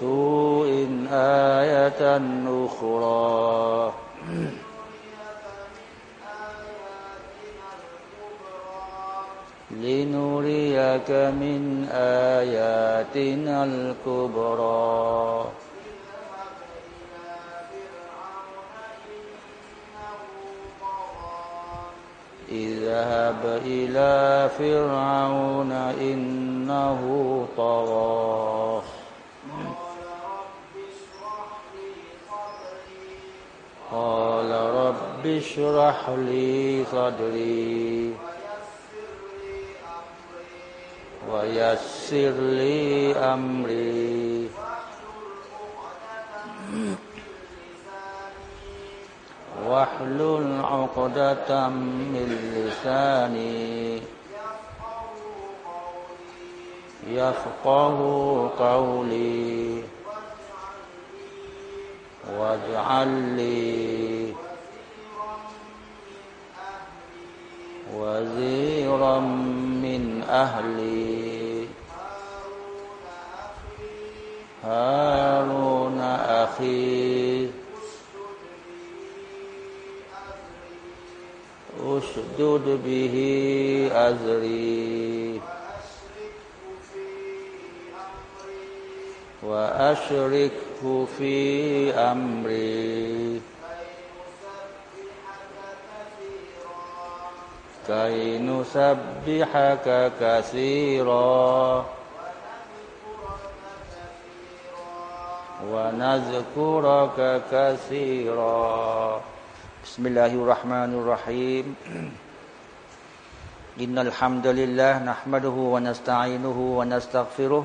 سوء آية أخرى. لنريك من آياتنا الكبرى. اذهب إلى فرعون إنه طغى. قال رب اشرح لي صدري ويسر لي أمري. واحلل عقدة من لساني يفقه قولي. واجعل لي وزيرا من أهلي. هارون أخي. أشدد به أزري. وأشركه في أمري. كي نسبحك كثيرا ونذكرك كثيرا. بسم الله الرحمن الرحيم. إن الحمد لله نحمده ونستعينه ونستغفره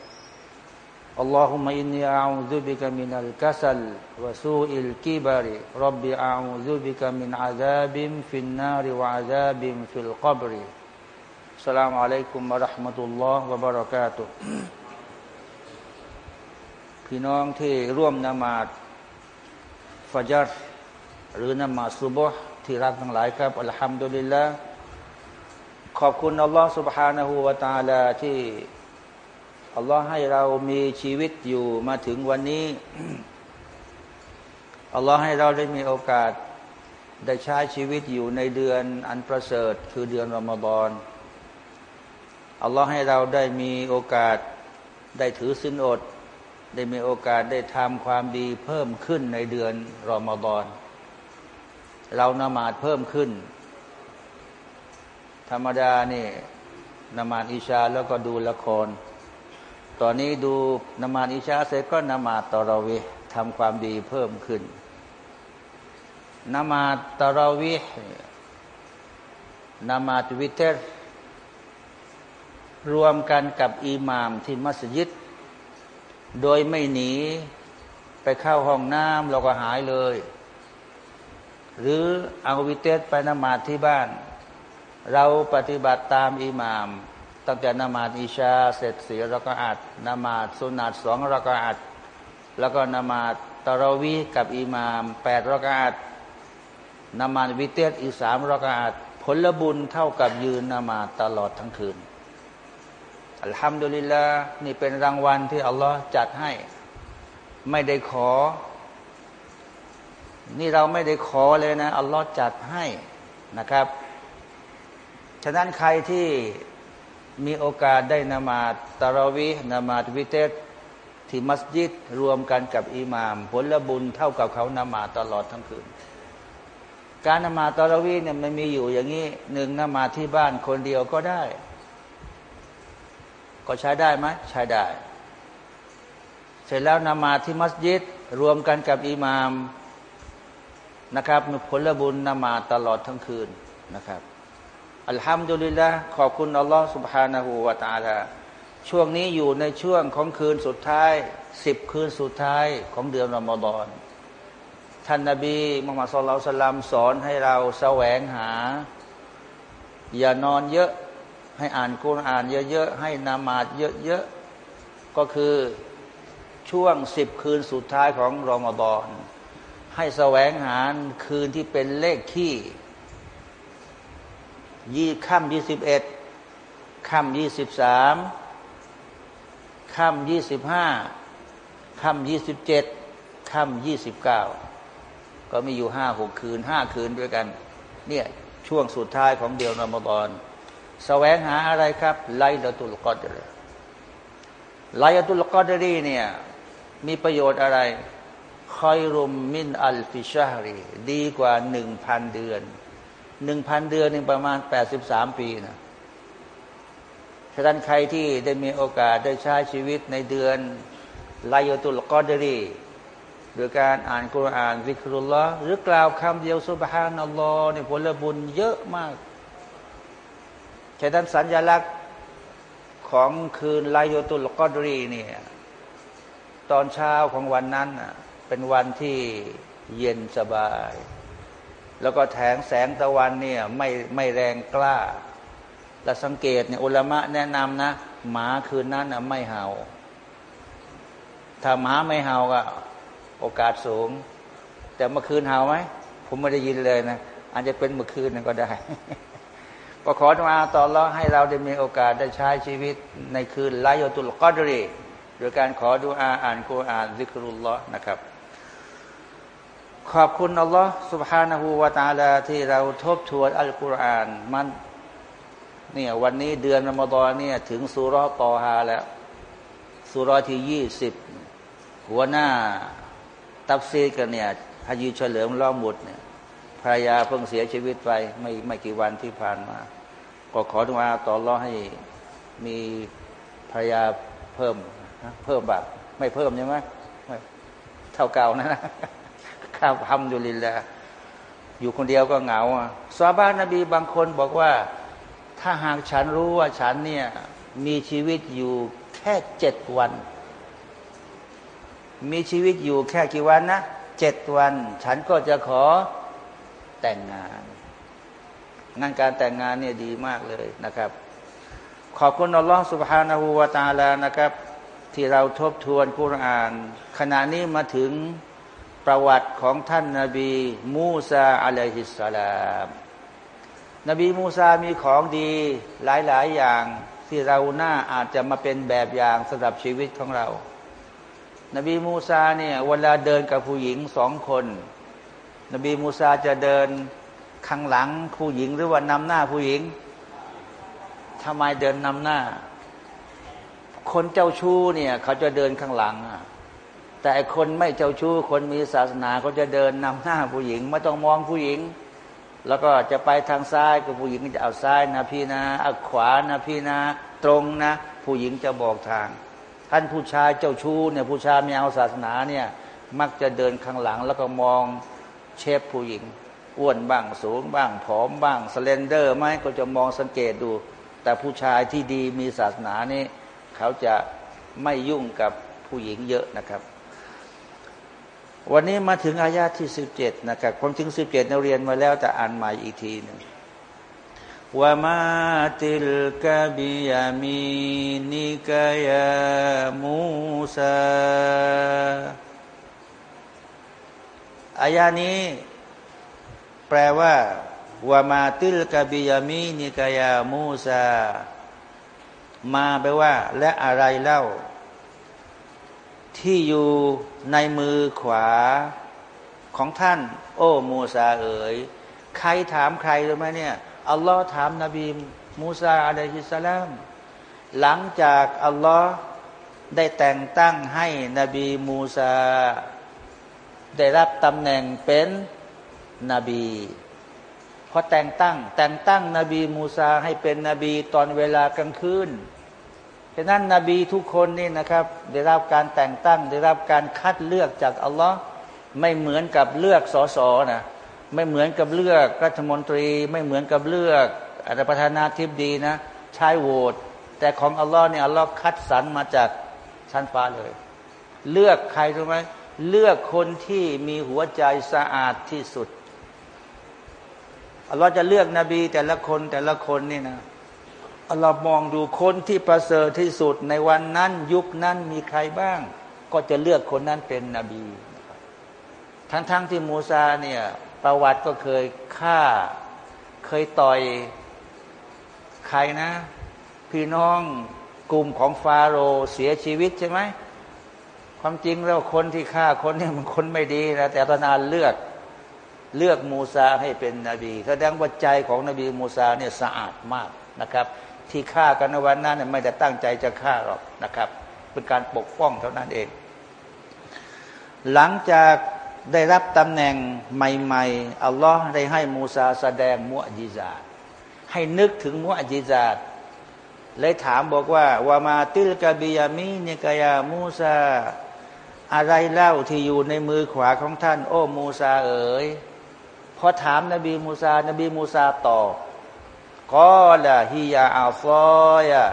اللهم إني أعوذ بك من الكسل وسوء الكبر رب أعوذ بك من عذاب في النار وعذاب في القبر السلام عليكم ورحمة الله وبركاته พี่น้องที่ร่วมนมาดฟัจรหรือนมาสุบฮ์ที่รักทั้งหลายครับอัลฮัมดุลิลละขอบคุณอัลลอฮ์ سبحانه และ تعالى ที่ อัลลอฮ์ให้เรามีชีวิตอยู่มาถึงวันนี้ อัลลอฮ์ให้เราได้มีโอกาส ได้ใช้ชีวิตอยู่ในเดือนอันประเสริฐ คือเดือนรอมฎอนอัลลอฮ์ให้เราได้มีโอกาสได้ถือสินอด ได้มีโอกาสได้ทำความดีเพิ่มขึ้นในเดือนรอมฎอนเรานมาดเพิ่มขึ้น ธรรมดานี่นมาดอิชาแล้วก็ดูละคร ตอนนี้ดูนมาอิชาเสร็จก็นมาตอรวีทำความดีเพิ่มขึ้นนมาตอรวีนมาดวิเทรรวมกันกับอิหมามที่มัสยิด โดยไม่หนีไปเข้าห้องน้ำเราก็หายเลย หรือเอาวิเตสไปนมาที่บ้าน เราปฏิบัติตามอิหมาม ตั้งแต่นมาดอิชาเสร็จเสียเราก็อัดนมาดสุนัตสองราก็อัดแล้วก็นมาดตะรวีกับอิหมามแปดราก็อัดนมาดวิเตสอีสามราก็อัดผลบุญเท่ากับยืนนมาตลอดทั้งคืนอัลฮัมดุลิลละนี่เป็นรางวัลที่อัลลอฮ์จัดให้ ไม่ได้ขอ นี่เราไม่ได้ขอเลยนะอัลลอฮ์จัดให้นะครับ ฉะนั้นใครที่ มีโอกาสได้นมาตตารวีนมาตวิเตสที่มัสยิดรวมกันกับอิหมาม ผลบุญเท่ากับเขานมาตลอดทั้งคืน การนมาตอรวีเนี่ยมันมีอยู่อย่างนี้หนึ่งนมาที่บ้านคนเดียวก็ได้ ก็ใช้ได้ไหมใช้ได้ เสร็จแล้วนมาที่มัสยิดรวมกันกับอิหมามนะครับมีผลบุญนมาตลอดทั้งคืนนะครับ อัลฮัมดุลิลละขอบคุณอัลลอฮ์ سبحانه และ تعالى ช่วงนี้อยู่ในช่วงของคืนสุดท้ายสิบคืนสุดท้ายของเดือนรอมฎอนท่านนาบีมุฮัมมัดสุลลัลสลัมสอนให้เราแสวงหา อย่านอนเยอะให้อ่านกุรอานเยอะๆให้นามาดเยอะๆก็คือช่วงสิบคืนสุดท้ายของรอมฎอนให้แสวงหาคืนที่เป็นเลขขี้ ยี่ค่ำยี่สิบเอ็ดค่ำยี่สิบสามค่ำยี่สิบห้าค่ำยี่สิบเจ็ดค่ำยี่สิบเก้าก็มีอยู่ห้าหกคืนห้าคืนด้วยกัน เนี่ยช่วงสุดท้ายของเดือนรอมฎอนแสวงหาอะไรครับ ไลลตุลกอดรไลลตุลกอดรเนี่ย มีประโยชน์อะไรخير من ألف شهر ดีกว่าหนึ่งพันเดือน หนึ่งพันเดือนหนึ่งประมาณแปดสิบสามปีนะฉะนั้นใครที่ได้มีโอกาสได้ใช้ชีวิตในเดือนลายตุลกอดรีโดยการอ่านกุรานวิครุลละหรือกล่าวคำเดียวสุบฮานัลลอฮ์ในผลบุญเยอะมากฉะนั้นสัญลักษณ์ของคืนลายตุลกอดรีเนี่ยตอนเช้าของวันนั้นเป็นวันที่เย็นสบาย แล้วก็แถงแสงตะวันเนี่ยไม่ไม่แรงกล้า และสังเกตเนี่ยอุลมะแนะนำนะหมาคืนนั้นนะไม่เห่า ถ้าหมาไม่เห่าก็โอกาสสูง แต่เมื่อคืนเห่าไหมผมไม่ได้ยินเลยนะอาจจะเป็นเมื่อคืนนั่นก็ได้ ก็ขอมาต่อรอให้เราได้มีโอกาสได้ใช้ชีวิตในคืนไลยตุลกอดรีโดยการขอดูอาอ่านกุรอานซิกรุลลอนะครับ ขอบคุณอัลลอฮ์ سبحانه และ تعالى ที่เราทบทวนอัลกุรอานมันเนี่ยวันนี้เดือนรอมฎอนเนี่ยถึงสุรตอฮาแล้วสุรที่ยี่สิบหัวหน้าตับซีกันเนี่ยฮายีเฉลิมล่อมุดเนี่ยภรรยาเพิ่งเสียชีวิตไปไม่ไม่กี่วันที่ผ่านมา ก็ขอทุอาต่อรอให้มีภรรยาเพิ่มเพิ่มแบบไม่เพิ่มใช่ไหมเท่าเก่านะ ข้าวทำอยู่ลินแล้วอยู่คนเดียวก็เหงาซาบ้านนบีบางคนบอกว่า ถ้าหากฉันรู้ว่าฉันเนี่ยมีชีวิตอยู่แค่เจ็ดวัน มีชีวิตอยู่แค่กี่วันนะเจ็ดวัน ฉันก็จะขอแต่งงานงานการแต่งงานเนี่ยดีมากเลยนะครับ ขอบคุณอัลลอฮฺสุบฮานาหูวาตาลานะครับ ที่เราทบทวนกุรอาน ขณะนี้มาถึง ประวัติของท่านนาบีมูซาอะลัยฮิสสลามนบีมูซามีของดีหลาย ๆ อย่างที่เราหน้าอาจจะมาเป็นแบบอย่างสำหรับชีวิตของเรา นบีมูซาเนี่ยเวลาเดินกับผู้หญิงสองคน นบีมูซาจะเดินข้างหลังผู้หญิงหรือว่านำหน้าผู้หญิงทำไมเดินนำหน้า คนเจ้าชู้เนี่ย เขาจะเดินข้างหลัง แต่คนไม่เจ้าชู้คนมีศาสนาเขาจะเดินนำหน้าผู้หญิง ไม่ต้องมองผู้หญิง แล้วก็จะไปทางซ้ายกับผู้หญิงจะเอาซ้ายนะพี่นะเอาขวานะพี่นะ ตรงนะ ผู้หญิงจะบอกทาง ท่านผู้ชายเจ้าชู้เนี่ยผู้ชายไม่เอาศาสนาเนี่ยมักจะเดินข้างหลัง แล้วก็มองเชฟผู้หญิงอ้วนบ้างสูงบ้างผอมบ้างสเลนเดอร์ไหมก็จะมองสังเกตดู แต่ผู้ชายที่ดีมีศาสนานี่เขาจะไม่ยุ่งกับผู้หญิงเยอะนะครับ วันนี้มาถึงอายาที่สิบเจ็ดนะครับความจริงสิบเจ็ดเราเรียนมาแล้วแต่อ่านใหม่อีกทีหนึ่งว่ามาติลกะบิยามีนิกายามูซาอายานี้ แปลว่าว่ามาติลกะบิยามีนิกายามูซามาแปลว่า และอะไรเล่า ที่อยู่ ในมือขวาของท่าน โอ้มูซาเอ๋ยใครถามใครรู้ไหมเนี่ยอัลลอฮ์ถามนบีมูซาอะลัยฮิสสลามหลังจากอัลลอฮ์ได้แต่งตั้งให้นบีมูซา ได้รับตำแหน่งเป็นนบีพอแต่งตั้ง แต่งตั้งนบีมูซาให้เป็นนบีตอนเวลากลางคืน ฉะนั้นนบีทุกคนนี่นะครับ ได้รับการแต่งตั้ง ได้รับการคัดเลือกจากอัลลอฮ์ไม่เหมือนกับเลือกสอสอนะไม่เหมือนกับเลือกรัฐมนตรี ไม่เหมือนกับเลือกอัประธานาธิบดีนะใช้โหวตแต่ของอัลลอฮ์เนี่ยอัลลอฮ์คัดสรรมาจากชั้นฟ้าเลย เลือกใครรู้ไหมเลือกคนที่มีหัวใจสะอาดที่สุดอัลลอฮ์จะเลือกนบีแต่ละคนแต่ละคนนี่นะ อัลลอฮ์มองดูคนที่ประเสริฐที่สุดในวันนั้น ยุคนั้นมีใครบ้าง ก็จะเลือกคนนั้นเป็นนบี ทั้งๆทที่มูซาเนี่ยประวัติก็เคยฆ่า เคยต่อยใครนะ พี่น้องกลุ่มของฟาโรห์เสียชีวิตใช่ไหมความจริงแล้วคนที่ฆ่าคนนี่มันคนไม่ดีนะแต่ตนานเลือกเลือกมูซาให้เป็นนบีแสดงว่าใจของนบีมูซาเนี่ยสะอาดมากนะครับ ที่ฆ่ากันในวันนั้นไม่ได้ตั้งใจจะฆ่าหรอกนะครับ เป็นการปกป้องเท่านั้นเอง หลังจากได้รับตำแหน่งใหม่ๆอัลลอฮ์ได้ให้มูซาแสดงมุอจิซาให้นึกถึงมุอจิซาเลยถามบอกว่าวามาติลกาบิยามีเนกายามูซาอะไรเล่าที่อยู่ในมือขวาของท่าน โอ้มูซาเอ๋ยพอถามนบีมูซานบีมูซาตอบ ก็ละฮิยาอัลฟอยะ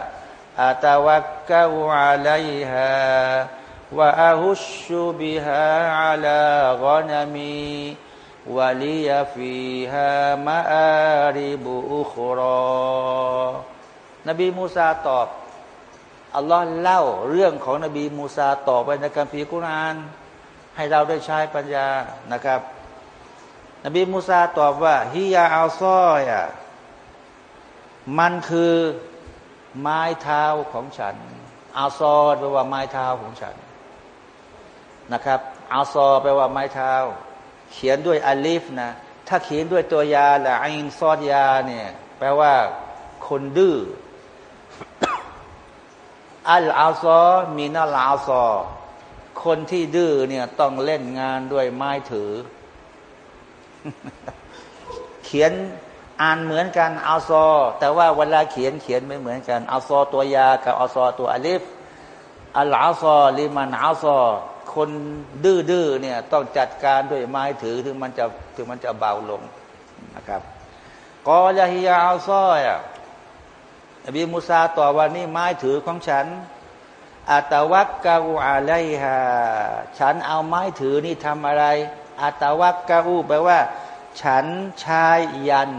อาตาวักกะวะลัยฮาวะอาฮุชุบิฮะอัลากอนามีวะลียฟีฮามะอาริบุอุครอนบีมูซาตอบอัลลอฮ์เล่าเรื่องของนบีมูซาต่อไปในการพิกุราน ให้เราได้ใช้ปัญญานะครับ นบีมูซาตอบว่าฮิยาอัลซอยอะ มันคือไม้เท้าของฉันอัลซอแปลว่าไม้เท้าของฉันนะครับอัลซอแปลว่าไม้เท้า เขียนด้วยอัลิฟนะถ้าเขียนด้วยตัวยาและอินซอดยาเนี่ยแปลว่าคนดื้ออัลอาซอมีนาลาซอคนที่ดื้อเนี่ยต้องเล่นงานด้วยไม้ถือ เขียน อ่านเหมือนกันอัลซอ แต่ว่าเวลาเขียนเขียนไม่เหมือนกันอัลซอตัวยากับอัลซอตัวอัลิฟอัลอาซอลิมันอัลซอ คนดื้อด้อเนี่ยต้องจัดการด้วยไม้ถือถึงมันจะถึงมันจะเบาลงนะครับกอลาฮิยาอัลซอยนบีมูซาต่อว่านี่ไม้ถือของฉันอัตวักกะอูอาไลฮาฉันเอาไม้ถือนี่ทำอะไรอัตวักกะอูแปลว่า ฉันชายยัน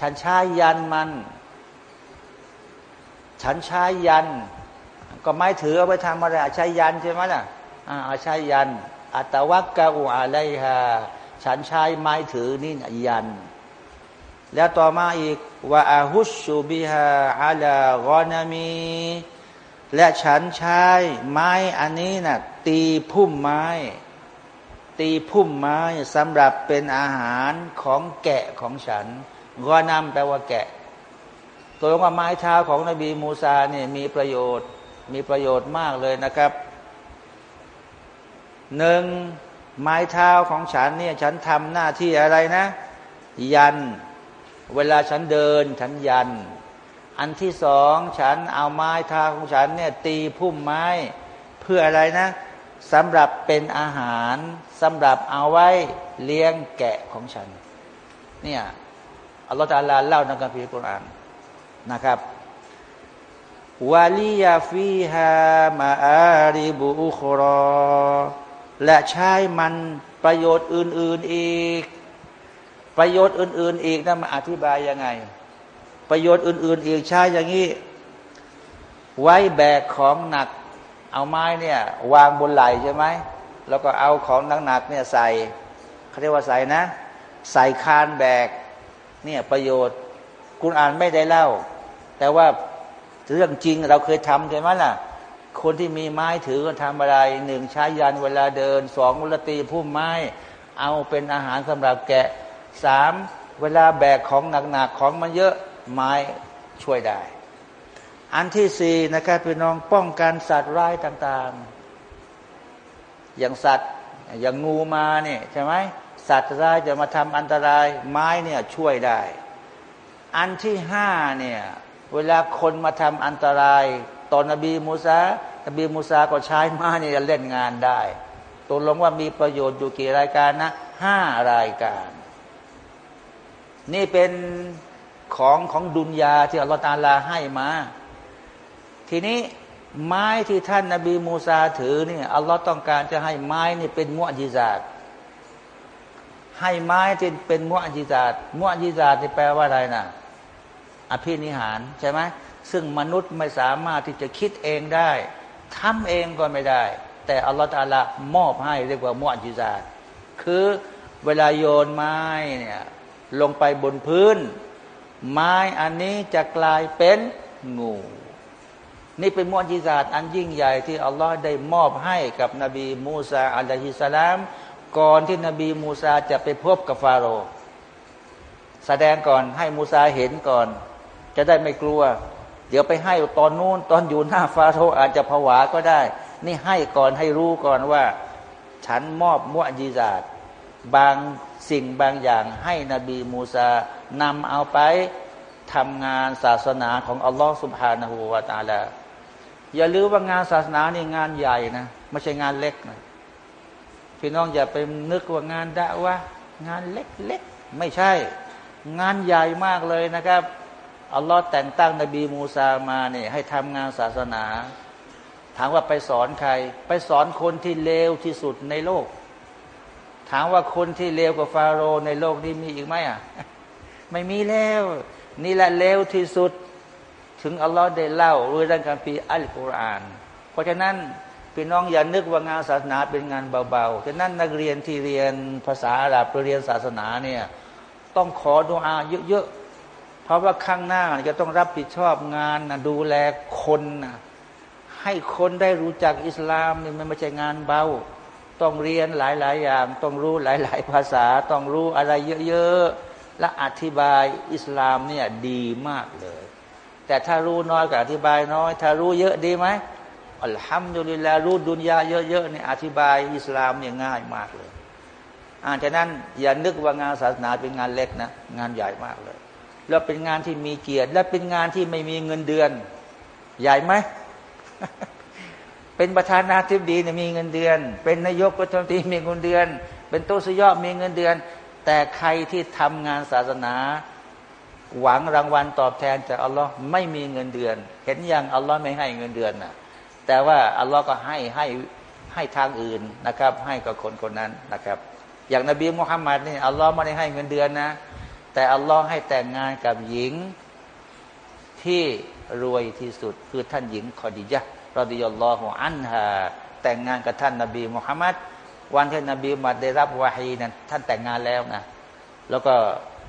ฉันใชายยันมัน ฉันใชายยัน ก็ไม้ถือเอาไปทำอะไรใช้ยันใช่ไหมล่ะอ่าใช้ยัน อัตวักกะอูอาไลฮาฉันใช้ไม้ถือนี่ยัน แล้วต่อมาอีกว่าอาฮุชูบิฮาอาลากอนามี และฉันใช้ไม้อันนี้นะ่ะตีพุ่มไม้ ตีพุ่มไม้สำหรับเป็นอาหารของแกะของฉัน กอนำแปลว่าแกะตัวว่าไม้เท้าของนบีมูซาเนี่ยมีประโยชน์ มีประโยชน์มากเลยนะครับหนึ่งไม้เท้าของฉันเนี่ยฉันทำหน้าที่อะไรนะ ยัน เวลาฉันเดิน ฉันยัน อันที่สองฉันเอาไม้เท้าของฉันเนี่ยตีพุ่มไม้เพื่ออะไรนะสำหรับเป็นอาหารสำหรับเอาไว้เลี้ยงแกะของฉัน เนี่ย อัลลอฮฺตาลาเล่าในกัมภีร์กุรอานนะครับวาลียาฟีฮามาอาริบุอุครอและใช้มันประโยชน์อื่น ๆอีก ประโยชน์อื่น ๆ อีกนะมาอธิบายยังไง ประโยชน์อื่น ๆ อีกใช้อย่างนี้ ไว้แบกของหนัก เอาไม้เนี่ยวางบนไหล่ใช่ไหมแล้วก็เอาของหนักๆเนี่ยใส่เขาเรียกว่าใส่นะ ใส่คานแบก เนี่ยประโยชน์คุณอ่านไม่ได้เล่า แต่ว่าเรื่องจริงเราเคยทำใช่ไหมล่ะ คนที่มีไม้ถือก็ทำอะไรหนึ่งใช้ยันเวลาเดินสองเวลตีพุ่มไม้ เอาเป็นอาหารสำหรับแกะสามเวลาแบกของหนักๆของมันเยอะไม้ช่วยได้ อันที่สี่นะครับพี่น้องป้องกันสัตว์ร้ายต่างๆ อย่างสัตว์อย่างงูมาเนี่ยใช่ไหม สัตว์ร้ายจะมาทำอันตราย ไม้เนี่ยช่วยได้ อันที่ห้าเนี่ยเวลาคนมาทำอันตรายตอนนบีมูซานบีมูซาก็ใช้ไม้เนี่ยเล่นงานได้ตกลงว่ามีประโยชน์อยู่กี่รายการนะห้ารายการ นี่เป็นของของดุนยาที่อัลลอฮฺตาลาให้มา ทีนี้ไม้ที่ท่านนาบีมูซาถือนี่อัลลอฮ์ต้องการจะให้ไม้นี่เป็นมุอจิซาต ให้ไม้ที่เป็นมุอจิซาตมุอจิซาตที่แปลว่าอะไรนะอภินิหารใช่ไหมซึ่งมนุษย์ไม่สามารถที่จะคิดเองได้ทำเองก็ไม่ได้ แต่อัลลอฮฺตาลามอบให้เรียกว่ามุอจิซาตคือเวลาโยนไม้เนี่ยลงไปบนพื้น ไม้อันนี้จะกลายเป็นงู นี่เป็นมุอจิซาตอันยิ่งใหญ่ที่อัลลอฮ์ได้มอบให้กับนบีมูซาอัลลอฮิสลาม ก่อนที่นบีมูซาจะไปพบกับฟาโรห์แสดงก่อนให้มูซาเห็นก่อน จะได้ไม่กลัว เดี๋ยวไปให้ตอนนู้นตอนอยู่หน้าฟาโรห์อาจจะผวาก็ได้ นี่ให้ก่อนให้รู้ก่อนว่า ฉันมอบมุอจิซาตบางสิ่งบางอย่างให้นบีมูซานำเอาไปทำงานศาสนาของอัลลอฮ์สุบฮานาหูวาตาลาอย่าลืมว่างานศาสนานี่งานใหญ่นะไม่ใช่งานเล็กนะ พี่น้องอย่าไปนึกว่างานดะวะงานเล็กๆไม่ใช่ งานใหญ่มากเลยนะครับอัลลอฮ์แต่งตั้งนบีมูซามาเนี่ยให้ทำงานศาสนา ถามว่าไปสอนใคร ไปสอนคนที่เลวที่สุดในโลก ถามว่าคนที่เลวกว่าฟาโรห์ในโลกนี้มีอีกไหมอะไม่มีแล้ว นี่แหละเลวที่สุด ถึงอัลลอฮ์ได้เล่าเรื่องการปีอัลกุรอาน เพราะฉะนั้น พี่น้องอย่านึกว่างานศาสนาเป็นงานเบาๆฉะนั้นนักเรียนที่เรียนภาษาอาหรับเรียนศาสนาเนี่ยต้องขอดุอาเยอะๆ เพราะว่าข้างหน้าจะต้องรับผิดชอบงานนะดูแลคนนะให้คนได้รู้จักอิสลามนี่มันไม่ใช่งานเบา ต้องเรียนหลายๆอย่าง ต้องรู้หลายๆภาษา ต้องรู้อะไรเยอะๆ และอธิบายอิสลามเนี่ยดีมากเลย แต่ถ้ารู้น้อยก็อธิบายน้อย ถ้ารู้เยอะดีไหม อัลฮัมดุลิลลารู้ดุนยาเยอะๆเนี่ยอธิบายอิสลามเนี่ยง่ายมากเลยอ่าฉะนั้นอย่านึกว่างานศาสนาเป็นงานเล็กนะ งานใหญ่มากเลย แล้วเป็นงานที่มีเกียรติ และเป็นงานที่ไม่มีเงินเดือน ใหญ่ไหมเป็นประธานาธิบดีเนี่ยมีเงินเดือน เป็นนายกรัฐมนตรีมีเงินเดือน เป็นโตสยอมีเงินเดือน แต่ใครที่ทำงานศาสนา หวังรางวัลตอบแทนจากอัลลอฮ์ไม่มีเงินเดือน เห็นยังอัลลอฮ์ไม่ให้เงินเดือนนะ แต่ว่าอัลลอฮ์ก็ให้ให้ให้ทางอื่นนะครับ ให้กับคนคนนั้นนะครับ อย่างนบีมุฮัมมัดนี่อัลลอฮ์ไม่ได้ให้เงินเดือนนะ แต่อัลลอฮ์ให้แต่งงานกับหญิงที่รวยที่สุดคือท่านหญิงคอดิยะรอดิยัลลอฮุอันฮาแต่งงานกับท่านนบีมุฮัมมัดวันที่นบีมุฮัมมัดได้รับวาฮีนั้นท่านแต่งงานแล้วนะแล้วก็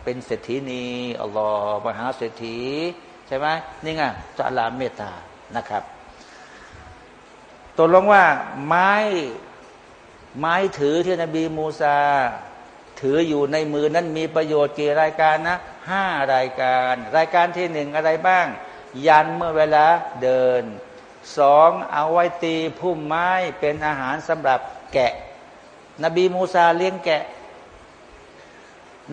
เป็นเศรษฐีนีอัลลอฮ์มหาเศรษฐี ใช่ไหมนี่ไงจะลาเมตตานะครับ ตกลงว่าไม้ไม้ถือที่นบีมูซา ถืออยู่ในมือนั้นมีประโยชน์กี่รายการนะห้ารายการ รายการที่หนึ่งอะไรบ้าง ยันเมื่อเวลาเดินสองเอาไว้ตีพุ่มไม้เป็นอาหารสำหรับแกะ นบีมูซาเลี้ยงแกะ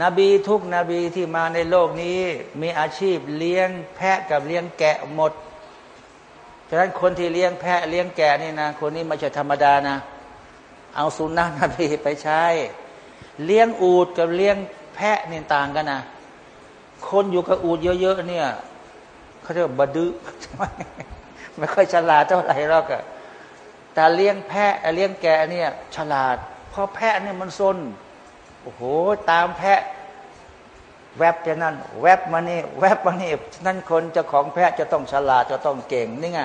นบีทุกนบีที่มาในโลกนี้ มีอาชีพเลี้ยงแพะกับเลี้ยงแกะหมด ฉะนั้นคนที่เลี้ยงแพะเลี้ยงแกะนี่นะคนนี้ไม่ใช่ธรรมดานะ เอาสุนนะนบีไปใช้ เลี้ยงอูดกับเลี้ยงแพะนี่ต่างกันนะคนอยู่กับอูดเยอะๆเนี่ยเขาเรียกบดื้อไม่ค่อยฉลาดเท่าไหร่หรอกอะแต่เลี้ยงแพะเลี้ยงแกะเนี่ย ฉลาดเพราะแพะเนี่ยมันซนโอ้โห ตามแพะ แวบจะนั่น แวบมานี่ แวบมานี่นั่นคนเจ้าของแพะจะต้องฉลาดจะต้องเก่งนี่ไง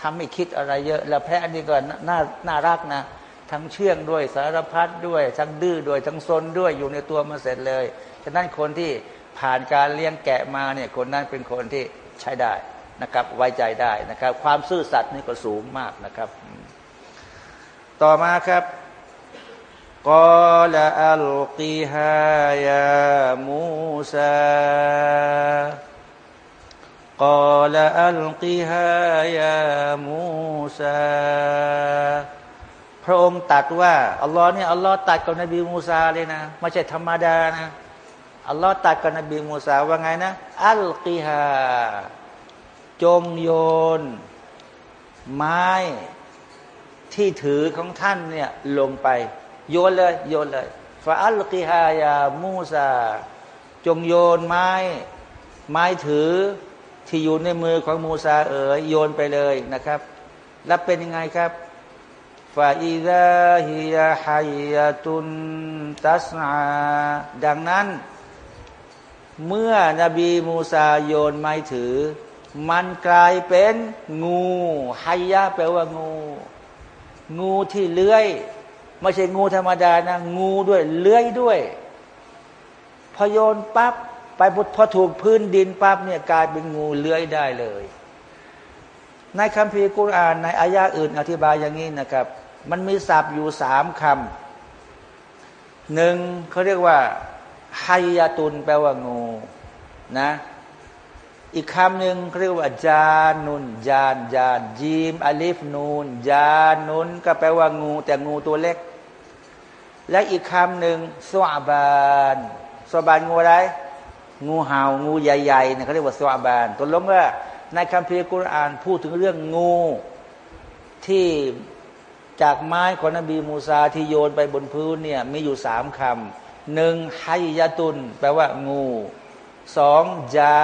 ทำไม่คิดอะไรเยอะ แล้วแพะนี่ก็น่าน่ารักนะ ทั้งเชื่องด้วยสารพัดด้วย ทั้งดื้อด้วยทั้งซนด้วยอยู่ในตัวมาเสร็จเลยฉะนั้นคนที่ผ่านการเลี้ยงแกะมาเนี่ยคนนั้นเป็นคนที่ใช้ได้นะครับ ไว้ใจได้นะครับ ความซื่อสัตย์นี่ก็สูงมากนะครับ ต่อมาครับ กอลอัลกีฮายามูซากอลอัลกีฮายามูซาพระองค์ตัดว่าอัลลอฮ์เนี่ยอัลลอฮ์ตัดกับนบีมูซาเลยนะไม่ใช่ธรรมดานะอัลลอฮ์ตัดกับนบีมูซาว่าไงนะ อัลกีฮาจงโยน ไม้ที่ถือของท่านเนี่ยลงไป โยนเลย โยนเลยฟาอัลกิฮายามูซา จงโยนไม้ ไม้ถือที่อยู่ในมือของมูซาเอ๋ยโยนไปเลยนะครับ แล้วเป็นยังไงครับฟาอิดาฮิยาฮายาตุนตัสนาดังนั้น เมื่อนบีมูซาโยนไม้ถือ มันกลายเป็นงูไฮยะแปลว่างู งูที่เลื้อย ไม่ใช่งูธรรมดานะงูด้วย เลื้อยด้วย พอโยนปับ๊บไปพอถูกพื้นดินปั๊บเนี่ยกลายเป็นงูเลื้อยได้เลย ในคัมภีร์กุรอานในอายะอื่น อธิบายอย่างนี้นะครับ มันมีศัพท์อยู่สามคำหนึ่งเขาเรียกว่าไฮยาตุนแปลว่างูนะอีกคำหนึ่งเขาเรียกว่าจานุนจานจานจีมอลิฟนูนจานุนก็แปลว่างู แต่งูตัวเล็ก และอีกคำหนึ่งสวาบานสวาบานงูอะไร งูเห่างูใหญ่ๆเนี่ยเขาเรียกว่าสวาบานตัวลงว่าในคัมภีร์กุรอานพูดถึงเรื่องงูที่จากไม้ของนบีมูซาที่โยนไปบนพื้นเนี่ยมีอยู่สามคำหนึ่งไฮยาตุน แปลว่างูสองจา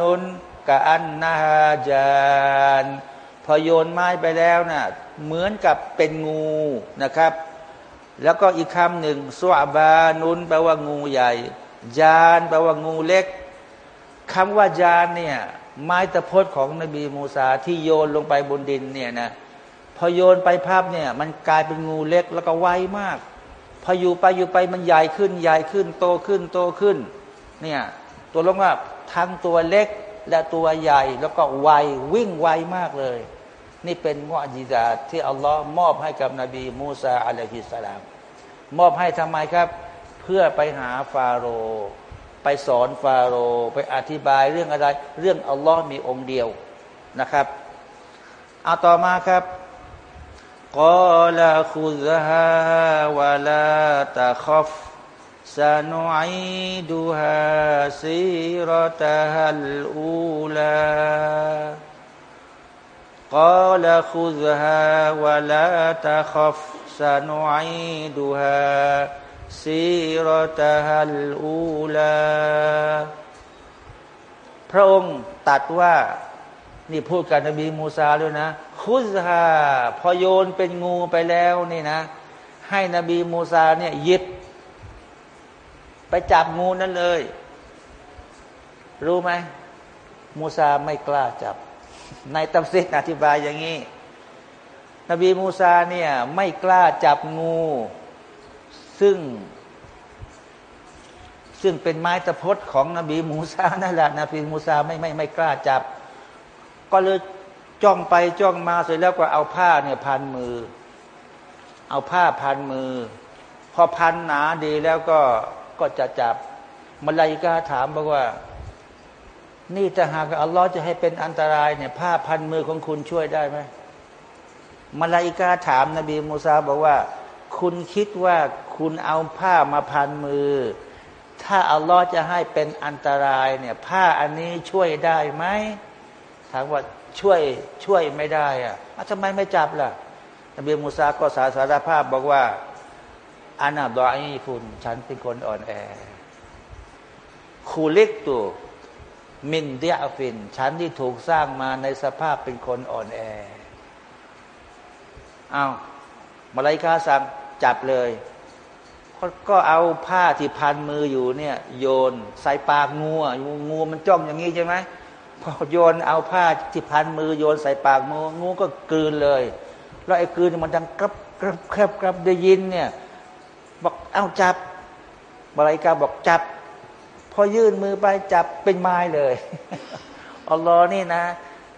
นุนกะอันนาจานพอโยนไม้ไปแล้วนะ่ะเหมือนกับเป็นงูนะครับ แล้วก็อีกคำหนึ่งสวาบานุนแปลว่างูใหญ่ยานแปลว่างูเล็กคำว่ายานเนี่ยไม้ตะพดของนบีมูซาที่โยนลงไปบนดินเนี่ยนะพอโยนไปภาพเนี่ยมันกลายเป็นงูเล็กแล้วก็ไวมาก พออยู่ไปอยู่ไปมันใหญ่ขึ้นใหญ่ขึ้นโตขึ้นโตขึ้นเนี่ยตัวลงว่าทั้งตัวเล็กและตัวใหญ่แล้วก็ไววิ่งไวมากเลย นี่เป็นมุอจิซาที่อัลลอฮ์มอบให้กับนบีมูซาอะลัยฮิสสลาม มอบให้ทำไมครับ เพื่อไปหาฟาโรห์ไปสอนฟาโรห์ไปอธิบายเรื่องอะไร เรื่องอัลลอฮ์มีองค์เดียวนะครับเอาต่อมาครับกอลาคุซฮาวะลาตะคฟซานุอิดูฮาซีรตะฮัลอูลา กอลาคุซฮาวะลาตะคฟซานุไอดูฮาซีรตฮัลอูลาพระองค์ตัดว่า นี่พูดกับนบีมูซาด้วยนะ คุซฮาพอโยนเป็นงูไปแล้วนี่นะ ให้นบีมูซาเนี่ยยิบ ไปจับงูนั้นเลย รู้ไหมมูซาไม่กล้าจับ ในตัฟซิดอธิบายอย่างนี้ นบีมูซาเนี่ยไม่กล้าจับงู ซึ่ง ซึ่งเป็นไม้ตะพดของนบีมูซานั่นแหละนบีมูซาไม่ไม่ไม่กล้าจับ ก็เลยจ้องไปจ้องมาเสร็จแล้วก็เอาผ้าเนี่ยพันมือ เอาผ้าพันมือ พอพันหนาดีแล้วก็ก็จะจับมาลายกาถามบอกว่า นี่ถ้าหากอัลลอฮ์จะให้เป็นอันตรายเนี่ยผ้าพันมือของคุณช่วยได้ไหมมาลายกาถามนบีมูซาบอกว่า คุณคิดว่าคุณเอาผ้ามาพันมือ ถ้าอัลลอฮ์จะให้เป็นอันตรายเนี่ยผ้าอันนี้ช่วยได้ไหมถามว่าช่วยช่วยไม่ได้อะทำไมไม่จับล่ะ นบีมูซาก็สาสารภาพบอกว่าอานาดอยฟุนฉันเป็นคนอ่อนแอคูเล็กตัว มินเดียฟิน ฉันที่ถูกสร้างมาในสภาพเป็นคนอ่อนแอเอามาลายกาสั่งจับเลยก็เอาผ้าที่พันมืออยู่เนี่ย โยนใส่ปากงูงูมันจ้องอย่างนี้ใช่ไหมพอโยนเอาผ้าที่พันมือโยนใส่ปากงูงูก็กลืนเลย แล้วไอ้กลืนมันดังกรับกรับกรับกรับได้ยินเนี่ย บอกเอาจับมาลายกาบอกจับ พอยื่นมือไปจับเป็นไม้เลยอัลลอฮ์นี่นะ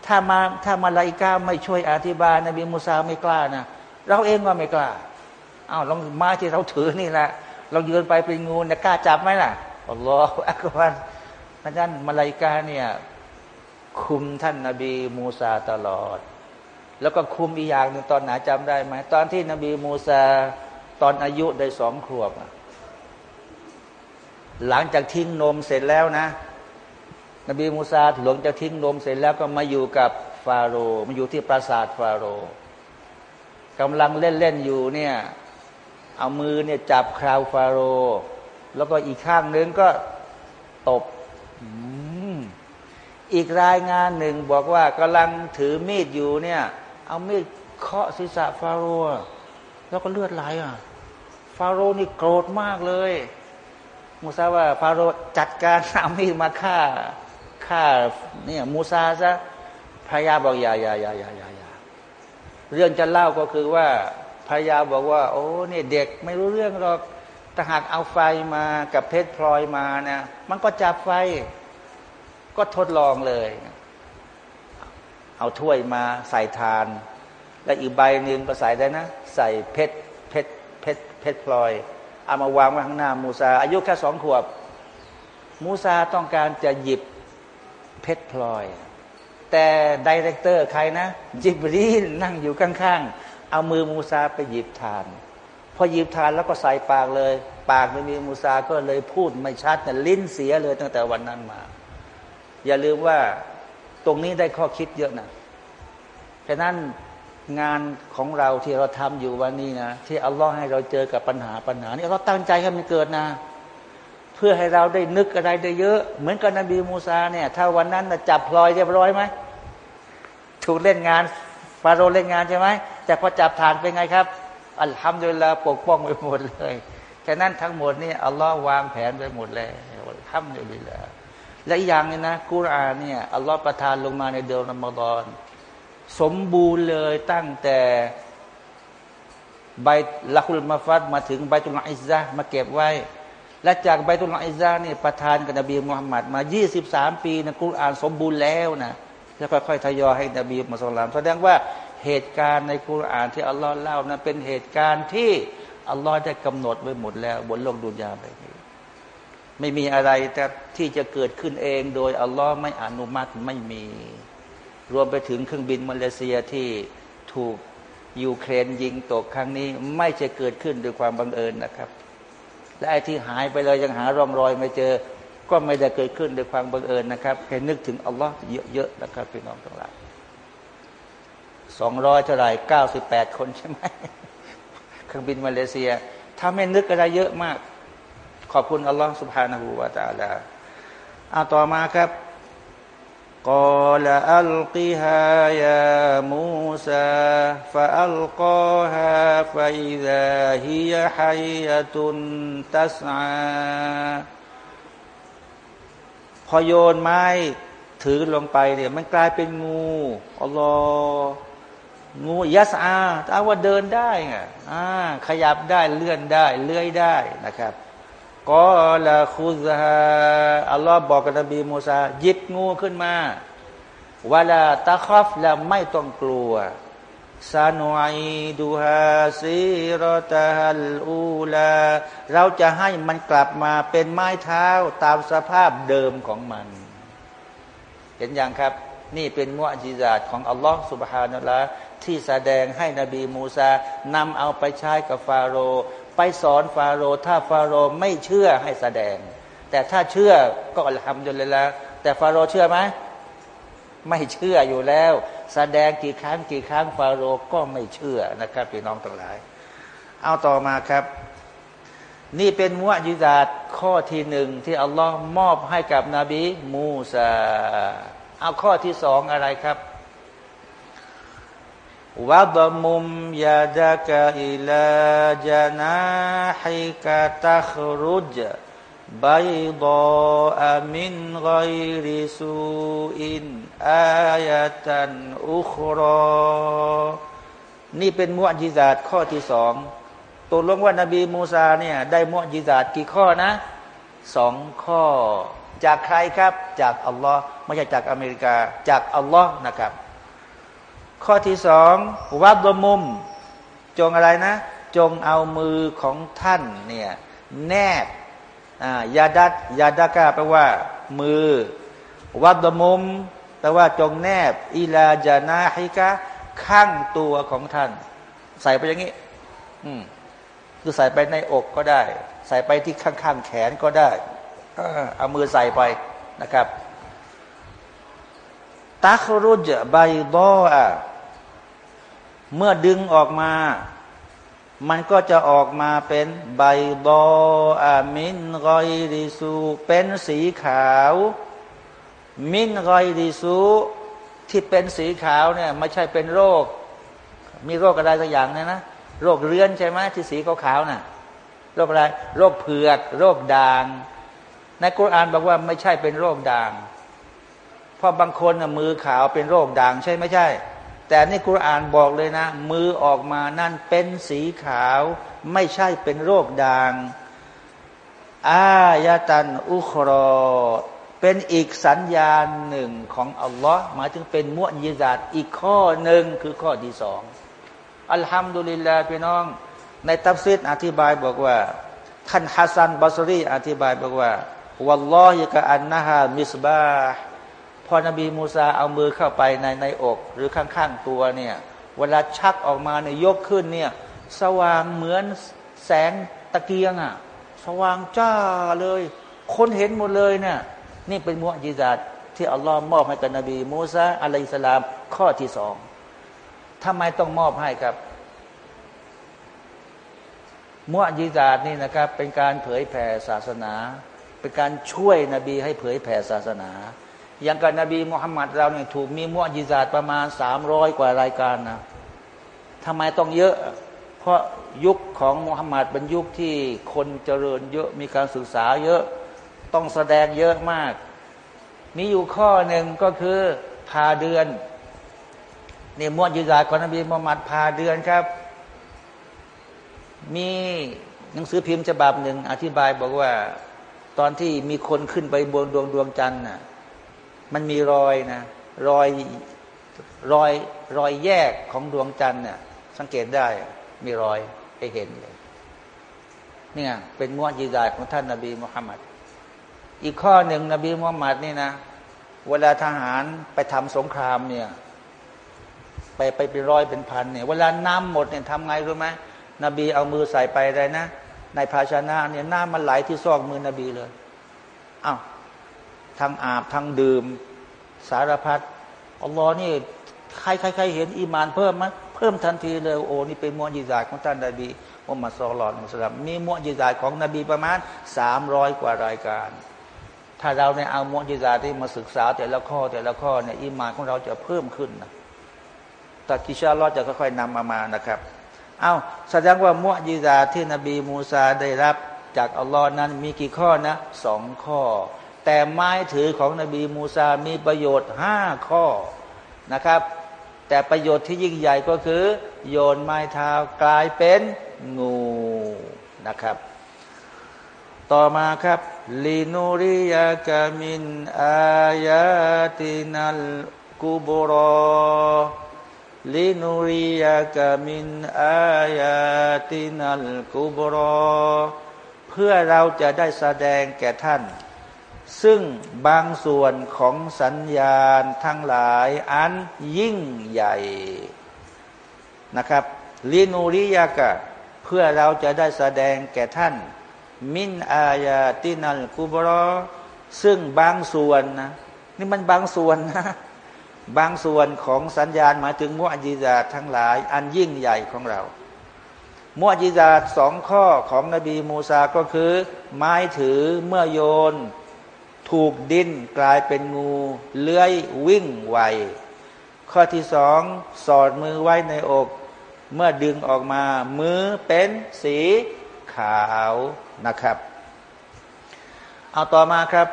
ถ้ามาถ้ามาลายกาไม่ช่วยอธิบายนบีมูซาไม่กล้านะเราเองก็ไม่กล้าอ้าวลองไม้ที่เราถือนี่แหละเรายืนไปเป็นงูเนี่ยกล้าจับไหมล่ะอัลลอฮฺอักบารท่านมาลายกาเนี่ยคุมท่านนาบีมูซาตลอด แล้วก็คุมอีกอย่างหนึ่งตอนไหนจำได้ไหมตอนที่นบีมูซาตอนอายุได้สองขวบ หลังจากทิ้งนมเสร็จแล้วนะ นบีมูซาหลงจากทิ้งนมเสร็จแล้วก็มาอยู่กับฟาโรห์มาอยู่ที่ปราสาทฟาโรห์กำลังเล่นเล่นอยู่เนี่ยเอามือเนี่ยจับคราวฟาโรห์แล้วก็อีกข้างนึงก็ตบอีกรายงานหนึ่งบอกว่ากำลังถือมีดอยู่เนี่ย เอามีดเคาะศีรษะฟาโรห์แล้วก็เลือดไหลอะ ฟาโรห์นี่โกรธมากเลย มูซาว่าฟาโรจัดการเอามีดมาฆ่าฆ่าเนี่ยมูซาซะพระยาบอกอย่าอย่าอย่าอย่าอย่าอย่าเรื่องจะเล่าก็คือว่าพระยาบอกว่า โอ้เนี่ยเด็กไม่รู้เรื่องหรอกถ้าหากเอาไฟมากับเพชรพลอยมาเนี่ยมันก็จับไฟ ก็ทดลองเลย เอาถ้วยมาใส่ทาน แล้วอีกใบหนึ่งก็ใส่ได้นะ ใส่เพชรเพชรเพชรเพชรพลอย เอามาวางไว้ข้างหน้ามูซา อายุแค่สองขวบ มูซาต้องการจะหยิบเพชรพลอย แต่ director ใครนะ จิบรีลนั่งอยู่ข้างๆ เอามือมูซาไปหยิบถ่าน พอหยิบถ่านแล้วก็ใส่ปากเลย ปากไหม้นี่มูซาก็เลยพูดไม่ชัดแต่ลิ้นเสียเลยตั้งแต่วันนั้นมา อย่าลืมว่าตรงนี้ได้ข้อคิดเยอะนะฉะนั้น งานของเราที่เราทำอยู่วันนี้นะที่อัลลอฮ์ให้เราเจอกับปัญหาปัญหานี่เราตั้งใจให้มันเกิดนะ เพื่อให้เราได้นึกอะไรได้เยอะ เหมือนกับนบีมูซาเนี่ย ถ้าวันนั้นจับพลอยเรียบร้อยไหมถูกเล่นงานฟาโรเล่นงานใช่ไหมแต่พอจับฐานเป็นไงครับ อัลฮัมดุลิลลาปกป้องไปหมดเลยแค่นั้นทั้งหมดนี่อัลลอฮ์วางแผนไปหมดแล้วอัลฮัมดุลิลลาและอีกอย่างนึงนะกุรอานเนี่ยอัลลอฮ์ประทานลงมาในเดือนรอมฎอน สมบูรณ์เลยตั้งแต่ใบละคุลมาฟัดมาถึงใบตุลอิซะมาเก็บไว้ และจากใบตุลอิซะนี่ประทานกับนบีมุฮัมมัดมา 23 ปีนะกุรอานสมบูรณ์แล้วนะแล้วค่อยๆทยอยให้นบีมุสลิมแสดงว่าเหตุการณ์ในกุรอานที่อัลลอฮ์เล่านะเป็นเหตุการณ์ที่อัลลอฮ์ได้กำหนดไว้หมดแล้ว บนโลกดุนยาไปนี้ไม่มีอะไรแต่ที่จะเกิดขึ้นเองโดยอัลลอฮ์ไม่อนุมัติไม่มี รวมไปถึงเครื่องบินมาเลเซียที่ถูกยูเครนยิงตกครั้งนี้ไม่จะเกิดขึ้นด้วยความบังเอิญนะครับ และไอ้ที่หายไปเลยยังหาร่องรอยไม่เจอ ก็ไม่ได้เกิดขึ้นด้วยความบังเอิญนะครับแค่นึกถึงอัลลอฮ์เยอะๆนะครับพี่น้องทั้งหลายสองร้อยเท่าไรเก้าสิบแปดคนใช่ไหมเครื่องบินมาเลเซีย ถ้าไม่นึกอะไรเยอะมาก ขอบคุณอัลลอฮ์สุบฮานาหูวาตาลาเอาต่อมาครับ قال ألقها يا موسى فألقاها فإذا هي حية تسعى พอโยนไม้ถือลงไปเนี่ยมันกลายเป็นงูอัลลอฮ์งูยัสอาแต่ว่าเดินได้ไงอ่าขยับได้เลื่อนได้เลื่อยได้นะครับ กอลาคุซฮาอัลลอฮ์บอกกับนบีมูซาหยิบงูขึ้นมาวลาตะคอฟแล้วไม่ต้องกลัวซาโนไอดูฮาซีรอตาฮัลอูลา เราจะให้มันกลับมาเป็นไม้เท้าตามสภาพเดิมของมัน เห็นอย่างครับ นี่เป็นมุอจิซาตของอัลลอฮ์สุบฮานาละที่แสดงให้นบีมูซานำเอาไปใช้กับฟาโร ไปสอนฟาโรห์ถ้าฟาโรห์ไม่เชื่อให้แสดง แต่ถ้าเชื่อก็อัลฮัมดุลิลละแต่ฟาโรห์เชื่อไหมไม่เชื่ออยู่แล้ว แสดงกี่ครั้งกี่ครั้งฟาโรห์ก็ไม่เชื่อนะครับพี่น้องทั้งหลาย เอาต่อมาครับ นี่เป็นมุอจิซาตข้อที่หนึ่งที่อัลลอฮ์มอบให้กับนบีมูซาเอาข้อที่สองอะไรครับ วัดมุมยาดะกะอิลาจานาฮิกะตัครุจบายดอามินไกริสูอินอายะตันอุครอนี่เป็นมุอจิซาตข้อที่สองตกลงว่านาบีมูซาเนี่ยได้มุอจิซาตกี่ข้อนะสองข้อ จากใครครับ จากอัลลอฮ์ไม่ใช่จากอเมริกา จากอัลลอฮ์นะครับ ข้อที่สองวัดมุม จงอะไรนะ จงเอามือของท่านเนี่ยแนบยาดัดยาดากาแปลว่า มือ วัดมุมแปลว่าจงแนบอิลาจานาฮิกะข้างตัวของท่าน ใส่ไปอย่างนี้ อืมคือใส่ไปในอกก็ได้ ใส่ไปที่ข้างๆแขนก็ได้เอามือใส่ไปนะครับตักรุจใบดอ เมื่อดึงออกมา มันก็จะออกมาเป็นใบดออามินรอยดิซูเป็นสีขาว มินรอยดิซูที่เป็นสีขาวเนี่ยไม่ใช่เป็นโรค มีโรคอะไรสักอย่างเนี่ยนะโรคเรื้อนใช่ไหมที่สีขาวๆน่ะโรคอะไร โรคเผือก โรคด่าง ในกุรอานบอกว่าไม่ใช่เป็นโรคด่าง เพราะบางคนมือขาวเป็นโรคด่างใช่ไม่ใช่ แต่ในกุรานบอกเลยนะ มือออกมานั่นเป็นสีขาว ไม่ใช่เป็นโรคด่างอายาตันอุครอเป็นอีกสัญญาณหนึ่งของอัลลอฮ์หมายถึงเป็นมุอยิซาตอีกข้อหนึ่งคือข้อที่สองอัลฮัมดุลิลลาห์พี่น้อง ในตัฟซีรอธิบายบอกว่า ท่านฮัสซันบัสรีอธิบายบอกว่า والله كأنها مصباح พอนบีมูซาเอามือเข้าไปในในอก หรือข้างๆตัวเนี่ย เวลาชักออกมาเนี่ยยกขึ้นเนี่ย สว่างเหมือนแสงตะเกียงอ่ะ สว่างจ้าเลย คนเห็นหมดเลยเนี่ยนี่เป็นมุอจิซาตที่อัลลอฮ์มอบให้กับนบีมูซาอะลัยสลามข้อที่สองทำไมต้องมอบให้ครับมุอจิซาตนี่นะครับ เป็นการเผยแผ่ศาสนา เป็นการช่วยนบีให้เผยแผ่ศาสนา อย่างกับนบีมุฮัมมัดเราเนี่ยถูกมีมุอจิซาตประมาณสามร้อยกว่ารายการนะทำไมต้องเยอะ เพราะยุคของมุฮัมมัดเป็นยุคที่คนเจริญเยอะมีการศึกษาเยอะต้องแสดงเยอะมาก มีอยู่ข้อหนึ่งก็คือพาเดือนนี่มวดยุดาของนบีมุฮัมมัดพาเดือนครับ มีหนังสือพิมพ์ฉบับหนึ่งอธิบายบอกว่า ตอนที่มีคนขึ้นไปบนดวงดวงจันทร์น่ะ มันมีรอยนะรอยรอยรอยแยกของดวงจันทร์เนี่ยสังเกตได้มีรอยให้เห็นเลยนี่ไงเป็นมวดยีดาของท่านนาบีมุฮัมมัดอีกข้อหนึ่งนบีมุฮัมมัดนี่นะ เวลาทหารไปทำสงครามเนี่ย ไปไปเป็นร้อยเป็นพันเนี่ย เวลาน้ำหมดเนี่ยทำไงรู้ไหมนบีเอามือใส่ไปอะไรนะในภาชนะเนี่ยน้ำมันไหลที่ซอกมือนบีเลยอา้าว ทั้งอาบทั้งดื่ม สารพัดอัลลอฮ์นี่ใครใครใครเห็น อีมานเพิ่มไหมเพิ่มทันทีเลยโอ้นี่เป็นมวญิซาของท่านนบีมุฮัมมัดสุลลัลสลัมมีมวญิซาของนบีประมาณสามร้อยกว่ารายการ ถ้าเราเนี่ยเอามุจิซาที่มาศึกษาแต่ละข้อแต่ละข้อเนี่ยอิมานของเราจะเพิ่มขึ้นนะแต่กิชาลอจะค่อยๆนำมามานะครับเอา้าแสดงว่ามุจิซาที่นบีมูซาได้รับจากอัลลอฮ์นั้นมีกี่ข้อนะสองข้อ แต่ไม้ถือของนบีมูซา มีประโยชน์ห้าข้อนะครับ แต่ประโยชน์ที่ยิ่งใหญ่ก็คือ โยนไม้เท้ากลายเป็นงูนะครับ ต่อมาครับลินูริยากามินอายาตินัลกุบรอลินูริยากามินอายาตินัลกุบรอเพื่อเราจะได้แสดงแก่ท่าน ซึ่งบางส่วนของสัญญาณทั้งหลายอันยิ่งใหญ่นะครับลินูริยากะ เพื่อเราจะได้แสดงแก่ท่าน มินอายาตินัลกุบรอซึ่งบางส่วนนะนี่มันบางส่วนนะบางส่วนของสัญญาณหมายถึงมุอจิซาทั้งหลาย อันยิ่งใหญ่ของเรามุอจิซาสองข้อของนบีมูซาก็คือ ไม้ถือเมื่อโยน ถูกดินกลายเป็นงูเลื้อยวิ่งไว ข้อที่สองสอดมือไว้ในอก เมื่อดึงออกมา มือเป็นสีขาวนะครับ เอาต่อมาครับ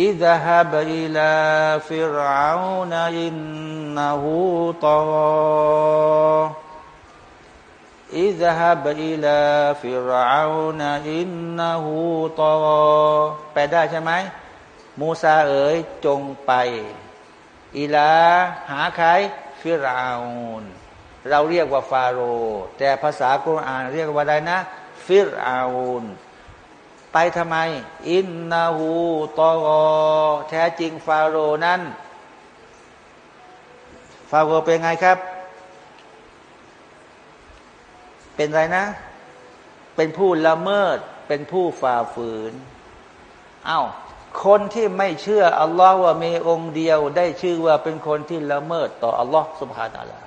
اذهب إلى فرعون إنه طغى اذهب إلى فرعون إنه طغى แปลได้ใช่ไหมมูซาเอ๋ยจงไป إلى หาใคร فرعون เราเรียกว่าฟาโรแต่ภาษากุรอานเรียกว่าอะไรนะ ฟิรอาวูนไปทำไม إنه طغىแท้จริงฟาโรนั้น ฟาโรห์เป็นไงครับ เป็นไรนะ เป็นผู้ละเมิด เป็นผู้ฝ่าฝืน เอา้า คนที่ไม่เชื่ออัลลอฮ์ว่ามีองค์เดียว ได้ชื่อว่าเป็นคนที่ละเมิด ต่ออัลลอฮ์สุบฮานาลา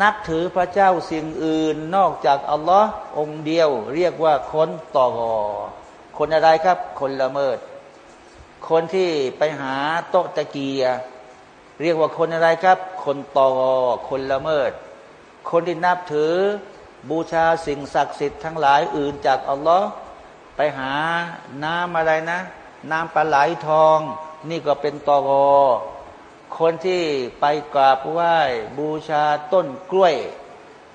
นับถือพระเจ้าสิ่งอื่นนอกจากอัลลอฮ์องค์เดียว เรียกว่าคนต่ออคนอะไรครับ คนละเมิด คนที่ไปหาโตตะเกีย เรียกว่าคนอะไรครับ คนต่ออคนละเมิด คนที่นับถือบูชาสิ่งศักดิ์สิทธิ์ทั้งหลายอื่นจากอัลลอฮ์ไปหาน้ำอะไรนะ น้ำปลาไหลทอง นี่ก็เป็นตอคนที่ไปกราบไหว้บูชาต้นกล้วย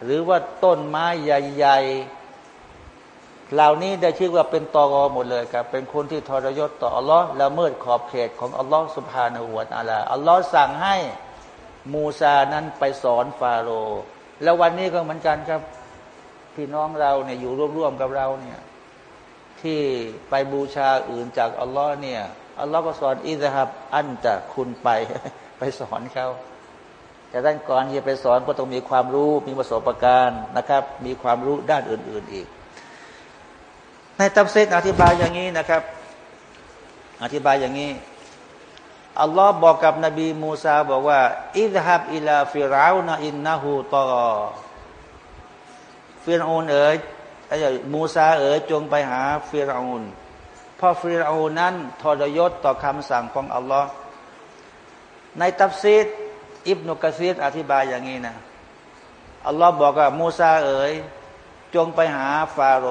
หรือว่าต้นไม้ใหญ่ๆ เหล่านี้ได้ชื่อว่าเป็นตอรอหมดเลยครับ เป็นคนที่ทรยศต่ออัลลอฮ์ละเมิดขอบเขตของอัลลอฮ์สุภาณหัวอาลาอัลลอฮ์สั่งให้มูซานั้นไปสอนฟาโรห แล้ววันนี้ก็เหมือนกันครับพี่น้องเราเนี่ยอยู่ร่วมๆกับเราเนี่ยที่ไปบูชาอื่นจากอัลลอฮ์เนี่ยอัลลอฮ์ก็สอนอิสฮับอันจะคุณไปไปสอนเขาแต่ด้านก่อนที่ไปสอนก็ต้องมีความรู้มีประสบการณ์นะครับ มีความรู้ด้านอื่น ๆอีก ในตัฟซีรอธิบายอย่างนี้นะครับ อธิบายอย่างนี้ อัลลอฮ์บอกกับนบีมูซาบอกว่า اذهب إلى فرعون إنه طغى ฟิรอูนเอ๋ยมูซาเอ๋ยจงไปหาฟิรอูนเพราะฟิรอูนนั้นทรยศต่อคำสั่งของอัลลอฮ์ในตัฟซีรอิบนุกะซีรอธิบายอย่างนี้นะอัลลอฮ์บอกว่ามูซาเอ๋ยจงไปหาฟาโรห์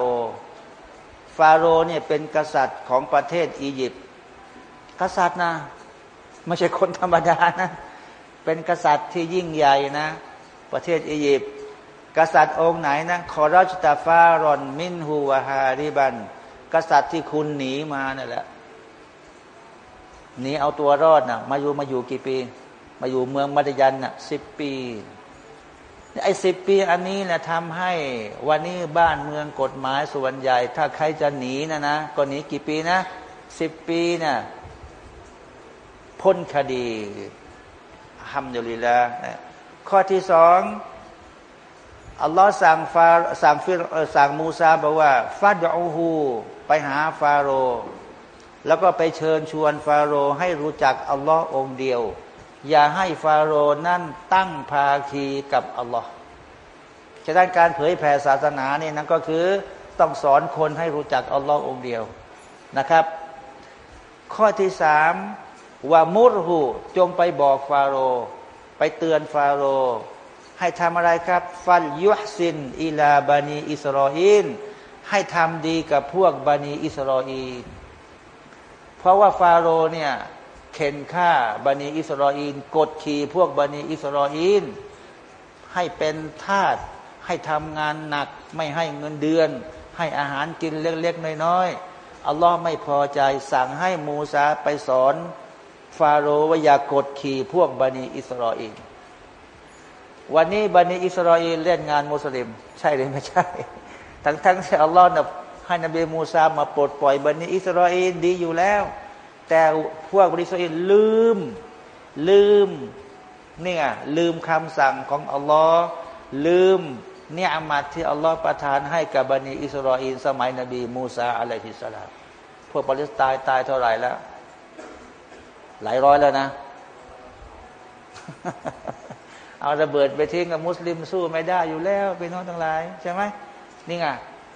ฟาโรห์เนี่ยเป็นกษัตริย์ของประเทศอียิปต์กษัตริย์นะ ไม่ใช่คนธรรมดานะ เป็นกษัตริย์ที่ยิ่งใหญ่นะ ประเทศอียิปต์กษัตริย์องค์ไหนนะخرجت فارا منه وهاربا กษัตริย์ที่คุณหนีมานั่นแหละหนีเอาตัวรอดนะมาอยู่มาอยู่กี่ปี มาอยู่เมืองมัดยันน่ะสิบปีไอ้สิบปีอันนี้แหละทำให้วันนี้บ้านเมืองกฎหมายส่วนใหญ่ ถ้าใครจะหนีนะนะก็หนีกี่ปีนะสิบปีนะ่ะ พ้นคดีฮัมดุลิลละข้อที่สองอัลลอฮ์สั่งฟาสั่งฟิสั่งมูซาบอกว่าฟาดอูฮูไปหาฟาโรแล้วก็ไปเชิญชวนฟาโรห์ให้รู้จักอัลลอฮ์องเดียว อย่าให้ฟาโรห์นั่นตั้งภาคีกับอัลลอฮ์ฉะนั้นการเผยแผ่ศาสนานี่นั่นก็คือต้องสอนคนให้รู้จักอัลลอฮ์องเดียวนะครับ ข้อที่สาม ว่ามุรหูจงไปบอกฟาโรห์ไปเตือนฟาโรห์ให้ทำอะไรครับ ฟัลยุฮซินอิลาบานีอิสรออีนให้ทำดีกับพวกบานีอิสรออีนเพราะว่าฟาโรเนี่ยเข็นฆ่าบันิอิสราเอลกดขี่พวกบันิอิสราเอลให้เป็นทาสให้ทำงานหนัก ไม่ให้เงินเดือน ให้อาหารกินเล็กๆน้อยๆอัลลอฮ์ไม่พอใจสั่งให้มูซาไปสอน ฟาโรว่าอย่ากดขี่พวกบันิอิสราเอลวันนี้บันิอิสราเอลเล่นงานมุสลิม ใช่หรือไม่ใช่ ทั้งๆที่อัลลอฮ์นะให้นบีมูซามาปลดปล่อยบันิอิสราเอลดีอยู่แล้ว แต่พวกบันิอิสราเอลลืม ลืมเนี่ยลืมคำสั่งของอัลลอฮ์ลืมเนี่ยอามัดที่อัลลอฮ์ประทานให้กับบันิอิสราเอลสมัยนบีมูซาอะลัยฮิสสลามพวกปาเลสไตน์ตายเท่าไหร่แล้ว หลายร้อยแล้วนะ เอาระเบิดไปทิ้งกับมุสลิมสู้ไม่ได้อยู่แล้วไปน้องทั้งหลาย ใช่ไหมนี่ไง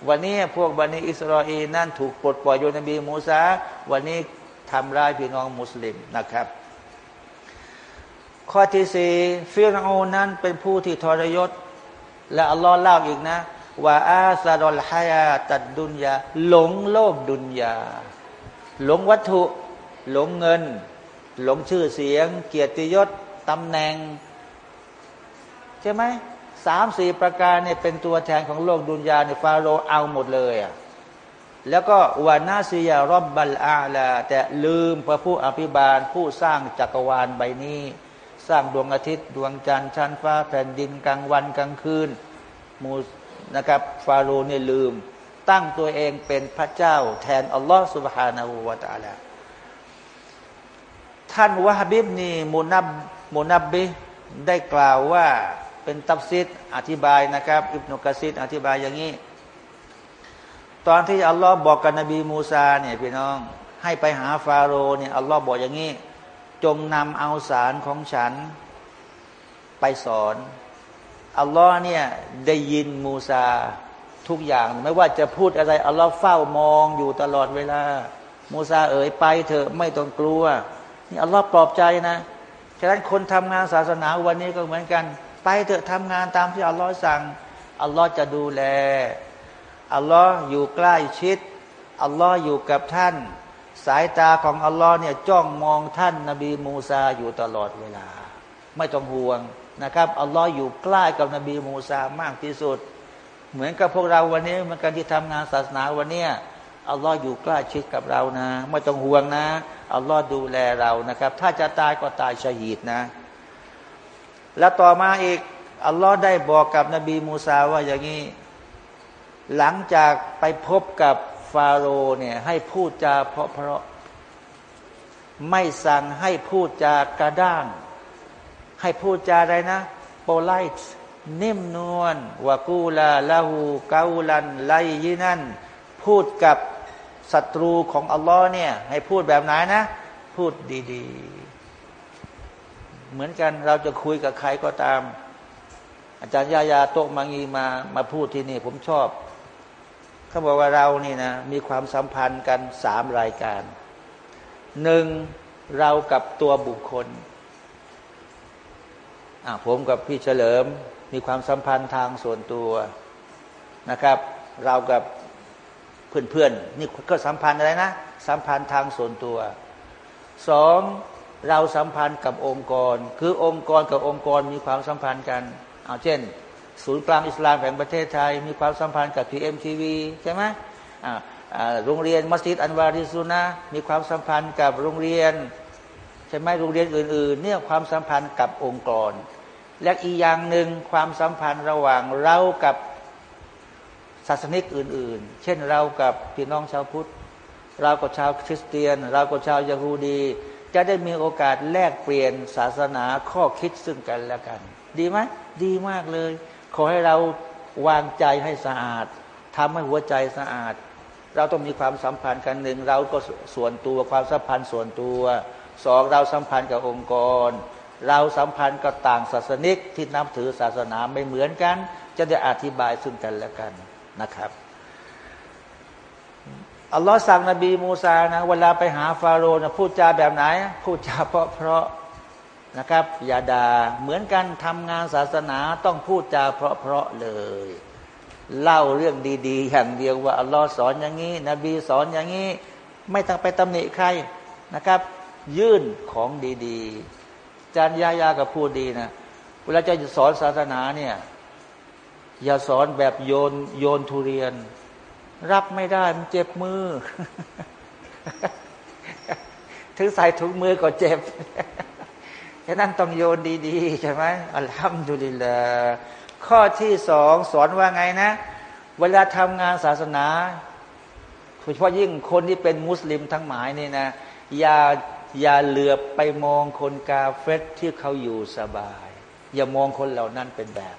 วันนี้พวกบันิอิสราเอลนั่นถูกปลดปล่อยโยนบีมูซาวันนี้ทำร้ายพี่น้องมุสลิมนะครับ ข้อที่สี่ฟิรอูนั้นเป็นผู้ที่ทรยศ และอัลลอฮ์เล่าอีกนะว่าอาซาดลฮายาตัดดุนยาหลงโลกดุนยาหลงวัตถุ หลงเงิน หลงชื่อเสียง เกียรติยศตำแหน่ง ใช่ไหมสามสี่ประการเนี่ยเป็นตัวแทนของโลกดุนยาในฟาโรเอาหมดเลยอะแล้วก็วานาซียารอบบัลอาลา แต่ลืมพระผู้อภิบาล ผู้สร้างจักรวาลใบนี้ สร้างดวงอาทิตย์ ดวงจันทร์ชั้นฟ้าแผ่นดินกลางวันกลางคืนมูนะครับฟาโรห์เนี่ยลืม ตั้งตัวเองเป็นพระเจ้า แทนอัลลอฮฺสุบฮานาหูวาตาลา ท่านวะฮบิบนี่มุนับมุนับบิได้กล่าวว่าเป็นตับซิดอธิบายนะครับ อิบนุกะซิดอธิบายอย่างนี้ ตอนที่อัลลอฮ์บอกกับนบีมูซาเนี่ยพี่น้องให้ไปหาฟาโรห์เนี่ยอัลลอฮ์บอกอย่างนี้ จงนำเอาสารของฉัน ไปสอนอัลลอฮ์เนี่ยได้ยินมูซาทุกอย่าง ไม่ว่าจะพูดอะไรอัลลอฮ์เฝ้ามองอยู่ตลอดเวลา มูซาเอ๋ยไปเถอะไม่ต้องกลัว นี่อัลลอฮ์ปลอบใจนะฉะนั้นคนทำงานศาสนาวันนี้ก็เหมือนกัน ไปเถอะทำงานตามที่อัลลอฮ์สั่งอัลลอฮ์จะดูแลอัลลอฮ์อยู่ใกล้ชิดอัลลอฮ์อยู่กับท่าน สายตาของอัลลอฮ์เนี่ยจ้องมองท่านนบีมูซาอยู่ตลอดเวลา ไม่ต้องห่วงนะครับอัลลอฮ์อยู่ใกล้กับนบีมูซามากที่สุด เหมือนกับพวกเราวันนี้เหมือนกันที่ทำงานศาสนาวันนี้ อัลลอฮ์อยู่ใกล้ชิดกับเรานะไม่ต้องห่วงนะอัลลอฮ์ดูแลเรานะครับ ถ้าจะตายก็ตายชหีดนะ แล้วต่อมาอีกอัลลอฮ์ได้บอกกับนบีมูซาว่าอย่างนี้ หลังจากไปพบกับฟาโรห์เนี่ยให้พูดจาเพราะเพราะไม่สั่งให้พูดจากระด้าง ให้พูดจาอะไรนะโปไลท์นิ่มนวลวากูลาลาหูกาลันไลยินันพูดกับ ศัตรูของอัลลอฮ์เนี่ย ให้พูดแบบไหนนะ พูดดีๆ เหมือนกันเราจะคุยกับใครก็ตาม อาจารย์ยายาโตมังีมามาพูดที่นี่ ผมชอบเขาบอกว่าเรานี่นะ มีความสัมพันธ์กันสามรายการหนึ่งเรากับตัวบุคคลผมกับพี่เฉลิมมีความสัมพันธ์ทางส่วนตัวนะครับ เรากับ เพื่อนๆนี่ก็สัมพันธ์อะไรนะ สัมพันธ์ทางส่วนตัวสองเราสัมพันธ์กับองค์กร คือองค์กรกับองค์กรมีความสัมพันธ์กันเอาเช่น ศูนย์กลางอิสลามแห่งประเทศไทย มีความสัมพันธ์กับพีเอ็มทีวีใช่ไหมโรงเรียนมัสยิดอันวาริซุนะมีความสัมพันธ์กับโรงเรียนใช่ไหมโรงเรียนอื่น ๆ เนี่ยความสัมพันธ์กับองค์กร และอีกอย่างหนึ่งความสัมพันธ์ระหว่างเรากับ ศาสนิกอื่น ๆ เช่นเรากับพี่น้องชาวพุทธ เรากับชาวคริสเตียน เรากับชาวยาฮูดี จะได้มีโอกาสแลกเปลี่ยนศาสนาข้อคิดซึ่งกันและกัน ดีไหมดีมากเลย ขอให้เราวางใจให้สะอาดทำให้หัวใจสะอาด เราต้องมีความสัมพันธ์กันหนึ่งเราก็ส่วนตัวความสัมพันธ์ส่วนตัวสองเราสัมพันธ์กับองค์กร เราสัมพันธ์กับต่างศาสนิกที่นับถือศาสนาไม่เหมือนกัน จะได้อธิบายซึ่งกันและกัน นะครับอัลลอฮ์สั่งนบีมูซานะเวลาไปหาฟาโรห์นะพูดจาแบบไหน พูดจาเพราะเพราะนะครับอย่าดา่าเหมือนกันทำงานศาสนาต้องพูดจาเพราะเพราะเลย เล่าเรื่องดีๆ อย่างเดียวว่าอัลลอฮ์สอนอย่างนี้ นบีสอนอย่างนี้ ไม่ต้องไปตำหนิใครนะครับ ยื่นของดีๆจารยายากับพูดดีนะเวลาจะสอนศาสนาเนี่ย อย่าสอนแบบโยนโยนทุเรียน รับไม่ได้มันเจ็บมือ ถึงใส่ถุงมือก็เจ็บฉะนั้นต้องโยนดีๆใช่ไหมอัลฮัมดุลิลละข้อที่สองสอนว่าไงนะ เวลาทำงานศาสนาโดยเฉพาะยิ่งคนที่เป็นมุสลิมทั้งหมายนี่นะ อย่าอย่าเหลือไปมองคนกาเฟตที่เขาอยู่สบาย อย่ามองคนเหล่านั้นเป็นแบบ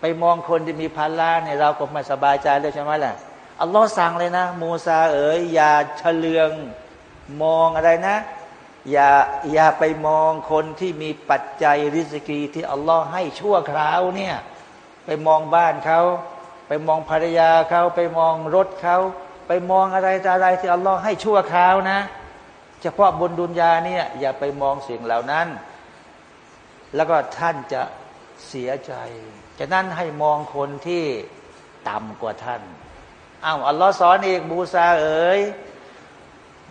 ไปมองคนที่มีพันล้านเนี่ยเราก็ไม่สบายใจเลยใช่ไหมล่ะอัลลอฮ์สั่งเลยนะ มูซาเอ๋ยอย่าเฉลืองมองอะไรนะ อย่าอย่าไปมองคนที่มีปัจจัยริสกีที่อัลลอฮ์ให้ชั่วคราวเนี่ยไปมองบ้านเขาไปมองภรรยาเขาไปมองรถเขาไปมองอะไรอะไรที่อัลลอฮ์ให้ชั่วคราวนะ เฉพาะบนดุนยาเนี่ยอย่าไปมองสิ่งเหล่านั้น แล้วก็ท่านจะเสียใจ ฉะนั้นให้มองคนที่ต่ำกว่าท่านอ้าวอัลลอฮ์สอนอีกบูซาเอ๋ย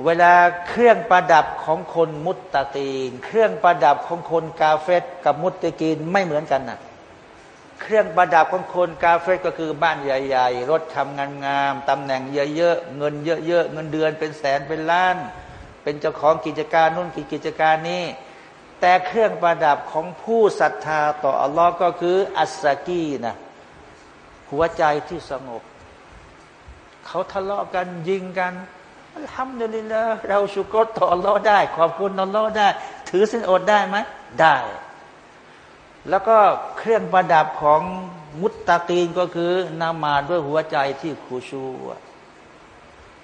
เวลาเครื่องประดับของคนมุตตะกีน เครื่องประดับของคนกาเฟตกับมุตตะกีนไม่เหมือนกันนะเครื่องประดับของคนกาเฟตก็คือบ้านใหญ่ ๆ รถทำงานงามตำแหน่งเยอะๆเงินเยอะๆเงินเดือนเป็นแสนเป็นล้าน เป็นเจ้าของกิจการนู่นกิจการนี้ แต่เครื่องประดับของผู้ศรัทธาต่ออัลลอฮ์ก็คืออัสกีนะหัวใจที่สงบ เขาทะเลาะกันยิงกันทำเดลิละเราชุกรต่ออัลลอฮ์ได้ ขอบคุณอัลลอฮ์ได้ ถือสินอดได้ไหมได้ แล้วก็เครื่องประดับของมุตตะกีนก็คือนามาด้วยหัวใจที่คูชูอั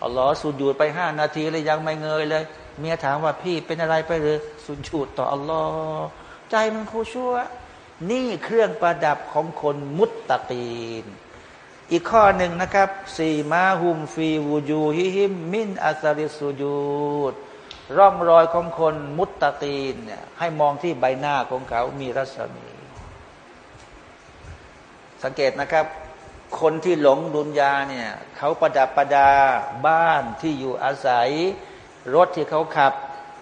ลลอฮ์สุญูดไปห้านาทีเลยยังไม่เงยเลย เมียถามว่าพี่เป็นอะไรไปหรือสุญูดต่ออัลลอฮ์ใจมันคูชูนี่เครื่องประดับของคนมุตตะกีน อีกข้อหนึ่งนะครับสี่มาฮุมฟีวูจูฮิฮิมมินอัสริสุจูดร่องรอยของคนมุตตะกีนเนี่ยให้มองที่ใบหน้าของเขามีรัศมี สังเกตนะครับ คนที่หลงดุนยาเนี่ยเขาประดับประดาบ้านที่อยู่อาศัย รถที่เขาขับ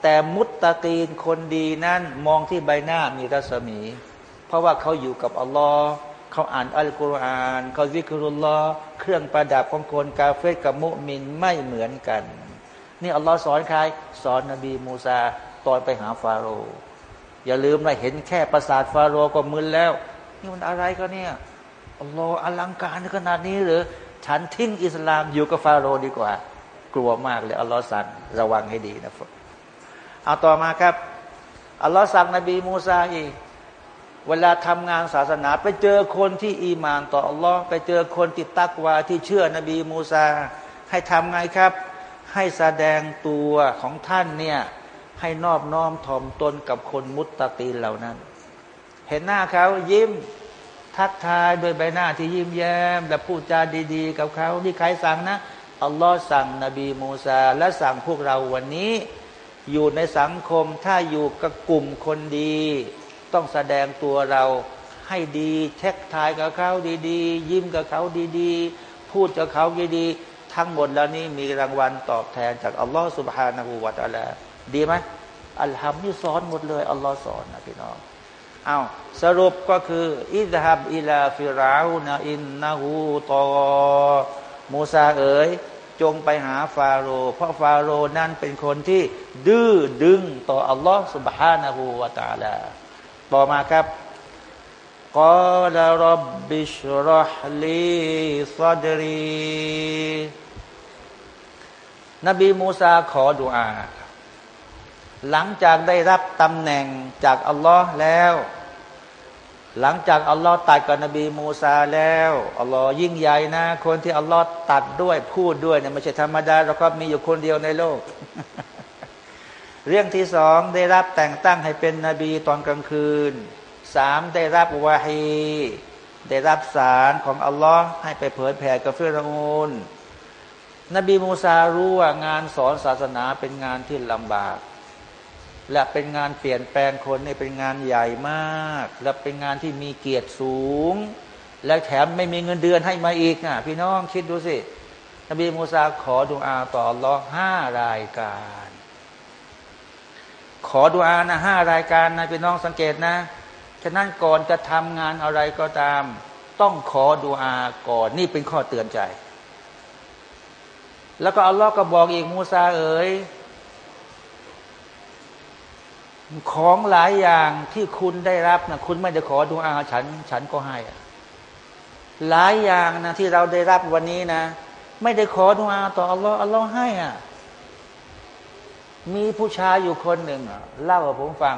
แต่มุตตะกีนคนดีนั้นมองที่ใบหน้ามีรัศมี เพราะว่าเขาอยู่กับอัลลอฮ์เขาอ่านอัลกุรอานเขาวิกรุลลอเครื่องประดับของคนกาเฟตกับมุมินไม่เหมือนกัน นี่อัลลอฮ์สอนใครสอนนบีมูซาตอนไปหาฟาโรห์อย่าลืมนะเห็นแค่ประสาทฟาโรห์ก็มึนแล้ว นี่มันอะไรก็เนี่ย อัลลอฮ์อลังการขนาดนี้หรือ ฉันทิ้งอิสลามอยู่กับฟาโรห์ดีกว่า กลัวมากเลยอัลลอฮ์สั่งระวังให้ดีนะเอาต่อมาครับอัลลอฮ์สั่งนบีมูซาอีกเวลาทำงานศาสนาไปเจอคนที่อีมานต่ออัลลอฮ์ไปเจอคนติดตักวาที่เชื่อนบีมูซา ให้ทำไงครับ ให้แสดงตัวของท่านเนี่ยให้นอบน้อมถ่อมตนกับคนมุตตะตีนเหล่านั้น เห็นหน้าเขายิ้ม ทักทายโดยใบหน้าที่ยิ้มแย้ม และพูดจาดีๆ กับเขาที่ใครสั่งนะอัลลอฮ์สั่งนบีมูซา และสั่งพวกเราวันนี้ อยู่ในสังคมถ้าอยู่กับกลุ่มคนดี ต้องแสดงตัวเราให้ดีเช็คทายกับเขาดีๆ ยิ้มกับเขาดีๆ พูดกับเขาดีๆ ทั้งหมดแล้วนี้มีรางวัลตอบแทนจากอัลลอฮฺสุบฮานาหูวาตาลาดีไหมอัลฮัมนี่สอนหมดเลยอัลลอฮ์สอนนะพี่น้อง เอาสรุปก็คืออิดฮับอิลาฟิราอูนอินนาหูตอมูซาเอ๋ยจงไปหาฟาโรห์เพราะฟาโรห์นั้นเป็นคนที่ดื้อดึงต่ออัลลอฮ์ سبحانه และ تعالى ต่อมาครับกอลรับบิชรหลีซัดรีนบีมูซาขอดุอา หลังจากได้รับตำแหน่งจากอัลลอฮ์แล้ว หลังจากอัลลอฮ์ตัดกับนบีมูซาแล้วอัลลอฮ์ยิ่งใหญ่นะ คนที่อัลลอฮ์ตัดด้วยพูดด้วยเนี่ยไม่ใช่ธรรมดาเราก็มีอยู่คนเดียวในโลก เรื่องที่สองได้รับแต่งตั้งให้เป็นนบีตอนกลางคืนสามได้รับวาฮีได้รับสารของอัลลอฮ์ให้ไปเผยแผ่กับฟิรอูนนบีมูซารู้ว่างานสอนศาสนาเป็นงานที่ลำบาก และเป็นงานเปลี่ยนแปลงคนเนี่ยเป็นงานใหญ่มาก และเป็นงานที่มีเกียรติสูง และแถมไม่มีเงินเดือนให้มาอีกนะพี่น้องคิดดูสินบีมูซาขอดุอาต่อรอห้ารายการ ขอดุอานะห้ารายการนะพี่น้องสังเกตนะฉะนั้นก่อนจะทำงานอะไรก็ตาม ต้องขอดุอาก่อนนี่เป็นข้อเตือนใจ แล้วก็อัลลอฮ์ก็บอกอีกมูซาเอ๋ย ของหลายอย่างที่คุณได้รับนะคุณไม่ได้ขอดูอาฉัน ฉันก็ให้หลายอย่างนะที่เราได้รับวันนี้นะ ไม่ได้ขอดูอาต่ออัลลอฮ์อัลลอฮ์ให้อะมีผู้ชายอยู่คนหนึ่งเล่ากับผมฟัง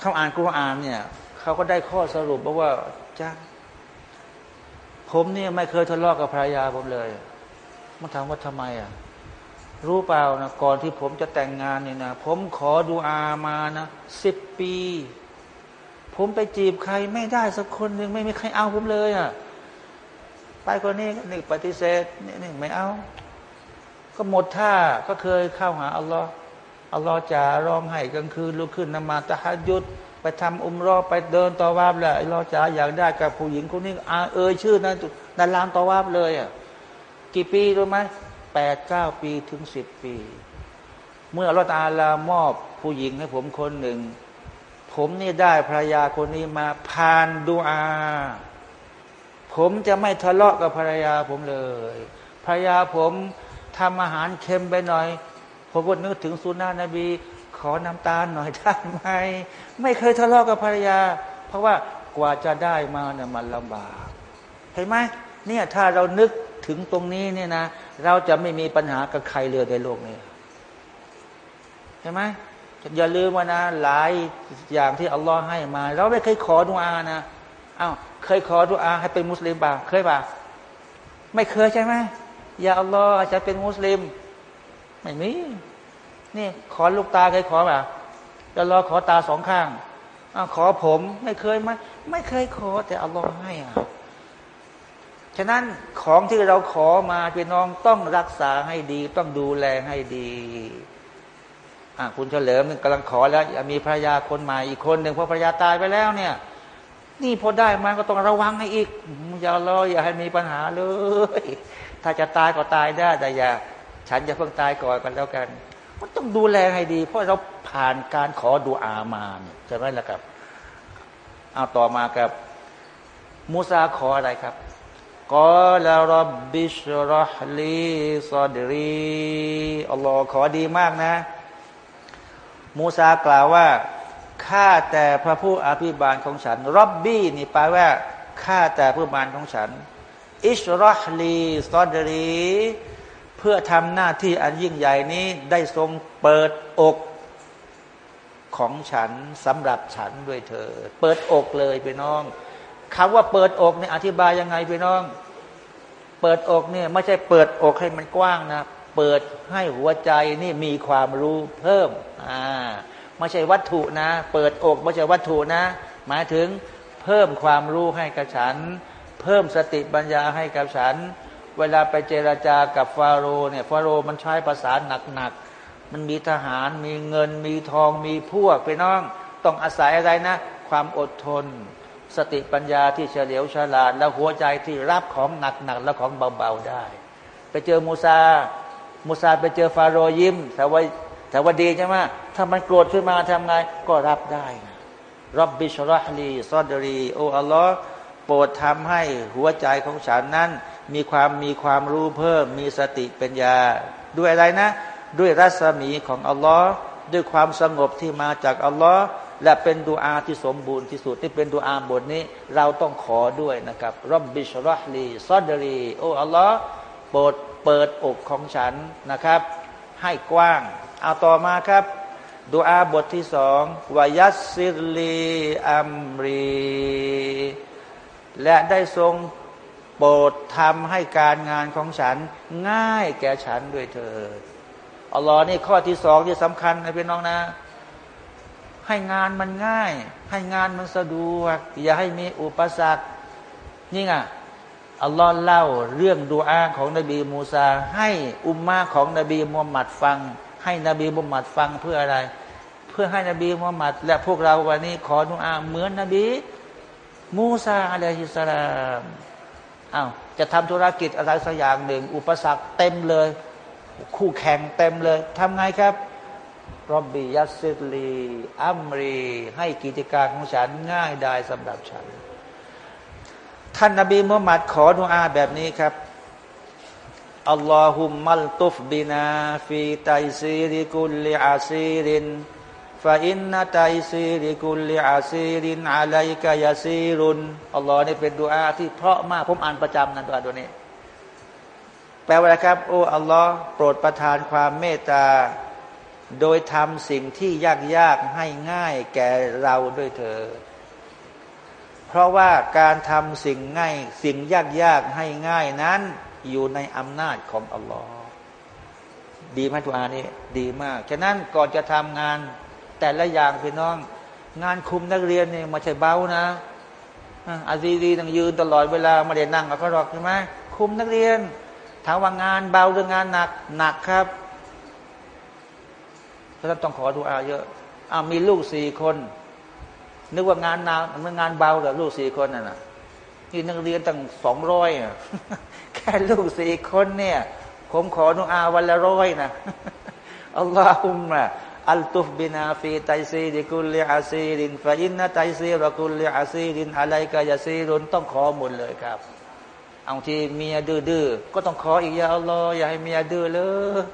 เขาอ่านกุรอานเนี่ยเขาก็ได้ข้อสรุปว่าจ้าผมเนี่ยไม่เคยทะเลาะกับภรรยาผมเลยมันถามว่าทำไมอะ รู้เปล่านะก่อนที่ผมจะแต่งงานเนี่ยนะผมขอดูอามานะสิบปี ผมไปจีบใครไม่ได้สักคนหนึ่งไม่มีใครเอาผมเลยอะไปคนนี้หนี่งปฏิเสธนี่นี่ไม่เอา ก็หมดท่าก็เคยเข้าหาอัลลอฮ์อัลลอฮ์จะร้องไห้กลางคืนลุกขึ้นนมาตะฮัดยุดไปทำอุมรอไปเดินต่อวาบแหละเราจ๋าอยากได้กับผู้หญิงคนนี้อาเอ่ยชื่อนั้นนันลานต่อวาบเลยอะกี่ปีรู้ไหม ปดเก้าปีถึงสิบปี เมื่อเราตาลามอบผู้หญิงให้ผมคนหนึ่ง ผมนี่ได้ภรรยาคนนี้มาผ่านดูอา ผมจะไม่ทะเลาะกับภรรยาผมเลยภรรยาผมทำอาหารเค็มไปหน่อย ผมก็นึกถึงสุนานะนบี ขอน้ำตาลหน่อยได้ไหมไม่เคยทะเลาะกับภรรยา เพราะว่ากว่าจะได้มาเนี่ยมันลำบาก เห็นไหมเนี่ยถ้าเรานึก ถึงตรงนี้เนี่ยนะ เราจะไม่มีปัญหากับใครเลยในโลกนี้เห็นไหมอย่าลืมว่านะ หลายอย่างที่อัลลอฮ์ให้มา เราไม่เคยขอดุอานะอ้าวเคยขอดุอาให้เป็นมุสลิมป่ะเคยป่ะไม่เคยใช่ไหมอย่าอัลลอฮ์จะเป็นมุสลิม ไม่มีนี่ ขอลูกตาเคยขอป่ะจะรอขอตาสองข้างอขอผม ไม่เคยไหมไม่เคยขอแต่อัลลอฮ์ให้อะ ฉะนั้นของที่เราขอมาพี่น้องต้องรักษาให้ดี ต้องดูแลให้ดีอะคุณเฉลิมกำลังขอแล้ว มีภรรยาคนใหม่อีกคนหนึ่งพอภรรยาตายไปแล้วเนี่ย นี่พอได้มาก็ต้องระวังให้อีก อย่ารออย่าให้มีปัญหาเลย ถ้าจะตายก็ตายได้แต่อย่าฉันจะเพิ่งตายก่อนกันแล้วกันมันต้องดูแลให้ดี เพราะเราผ่านการขอดูอามาใช่ไหมล่ะครับ เอาต่อมากับ มูซาขออะไรครับ กอลารับบิชรหลีซอดรีอัลลอฮ์ขอดีมากนะ มูซากล่าวว่าข้าแต่พระผู้อภิบาลของฉันรับบี้นี่แปลว่าข้าแต่ผู้บานของฉัน อิชรหลีซอดรีเพื่อทำหน้าที่อันยิ่งใหญ่นี้ได้ทรงเปิดอกของฉันสำหรับฉันด้วยเธอ เปิดอกเลยพี่น้อง คำว่าเปิดอกเนี่ยอธิบายยังไงพี่น้อง เปิดอกเนี่ยไม่ใช่เปิดอกให้มันกว้างนะ เปิดให้หัวใจนี่มีความรู้เพิ่มอ่าไม่ใช่วัตถุนะ เปิดอกไม่ใช่วัตถุนะ หมายถึงเพิ่มความรู้ให้กับฉัน เพิ่มสติปัญญาให้กับฉัน เวลาไปเจราจากับฟาโรเนี่ยฟาโรมันใช้ภาษาหนักๆมันมีทหารมีเงิน มีทองมีพวกไปน้อง ต้องอาศัยอะไรนะ ความอดทน สติปัญญาที่เฉลียวฉลาด แล้วหัวใจที่รับของหนักๆและของเบาๆได้ ไปเจอมูซา มูซาไปเจอฟาโรยิมแต่ว่าแต่ว่าดีใช่ไหมถ้ามันโกรธขึ้นมาทำไง ก็รับได้รับบิชรหลีซอดรีโออัลลอฮ์โปรดทำให้หัวใจของฉันนั้น มีความมีความรู้เพิ่ม มีสติปัญญา ด้วยอะไรนะ ด้วยรัศมีของอัลลอฮ์ด้วยความสงบที่มาจากอัลลอฮ์ และเป็นดูอาที่สมบูรณ์ที่สุดที่เป็นดูอาบทนี้ เราต้องขอด้วยนะครับรับบิชรอฮลีซอดรีโอ้อัลลอฮ์โปรดเปิดอกของฉันนะครับ ให้กว้าง เอาต่อมาครับดูอาบทที่สองวายัสซิลีอัมรีและได้ทรงโปรดทำให้การงานของฉัน ง่ายแก่ฉันด้วยเถิดอัลลอฮ์นี่ข้อที่สองที่สำคัญนะพี่น้องนะ ให้งานมันง่าย ให้งานมันสะดวก อย่าให้มีอุปสรรคนี่ไงอัลลอฮ์เล่าเรื่องดูอาของนบีมูซา ให้อุมมาของนบีมุฮัมมัดฟัง ให้นบีมุฮัมมัดฟังเพื่ออะไร เพื่อให้นบีมุฮัมมัด และพวกเราวันนี้ขอดูอาเหมือนนบี มูซาอะลัยฮิสสลามอ้าวจะทำธุรกิจอะไรสักอย่างหนึ่ง อุปสรรคเต็มเลย คู่แข่งเต็มเลยทำไงครับ رب يسر لي أمري ให้กิจการของฉันง่ายได้สำหรับฉัน ท่านนบีมุฮัมมัดขอดุอาแบบนี้ครับاللهم الطف بنا في تيسير كل عسير فإن تيسير كل عسير عليك يسيرอัลลอฮ์นี่เป็นดุอาที่เพราะมากผมอ่านประจำนะตัวตัวนี้ แปลว่าอะไรครับ โอ้อัลลอฮ์โปรดประทานความเมตตา โดยทำสิ่งที่ยากยากให้ง่ายแก่เราด้วยเธอ เพราะว่าการทำสิ่งง่าย สิ่งยากยากให้ง่ายนั้น อยู่ในอำนาจของอัลลอฮ์ดีไหมทุกอานี่ดีมาก ฉะนั้นก่อนจะทำงานแต่ละอย่างพี่น้อง งานคุมนักเรียนเนี่ยมาใช่เบานะอาซีดีต้องยืนตลอดเวลาไม่ได้นั่งกับเขาหรอกใช่ไหมคุมนักเรียนถามว่างานเบาหรืองานหนักหนักครับ เพราะฉันต้องขอดูอาเยอะอ้ามีลูกสี่คน นึกว่างานนามันงานเบาแต่ลูกสี่คนน่ะนี่นักเรียนตั้งสองร้อยแค่ลูกสี่คนเนี่ย ผมขอดูอาวันละร้อยนะاللهم الطف بنا في تيسير كل عسير فإن تيسير كل عسير عليك يسير ต้องขอหมดเลยครับเอาที่เมียดื้อๆก็ต้องขออีก يا الله อย่าให้เมียดื้อเลย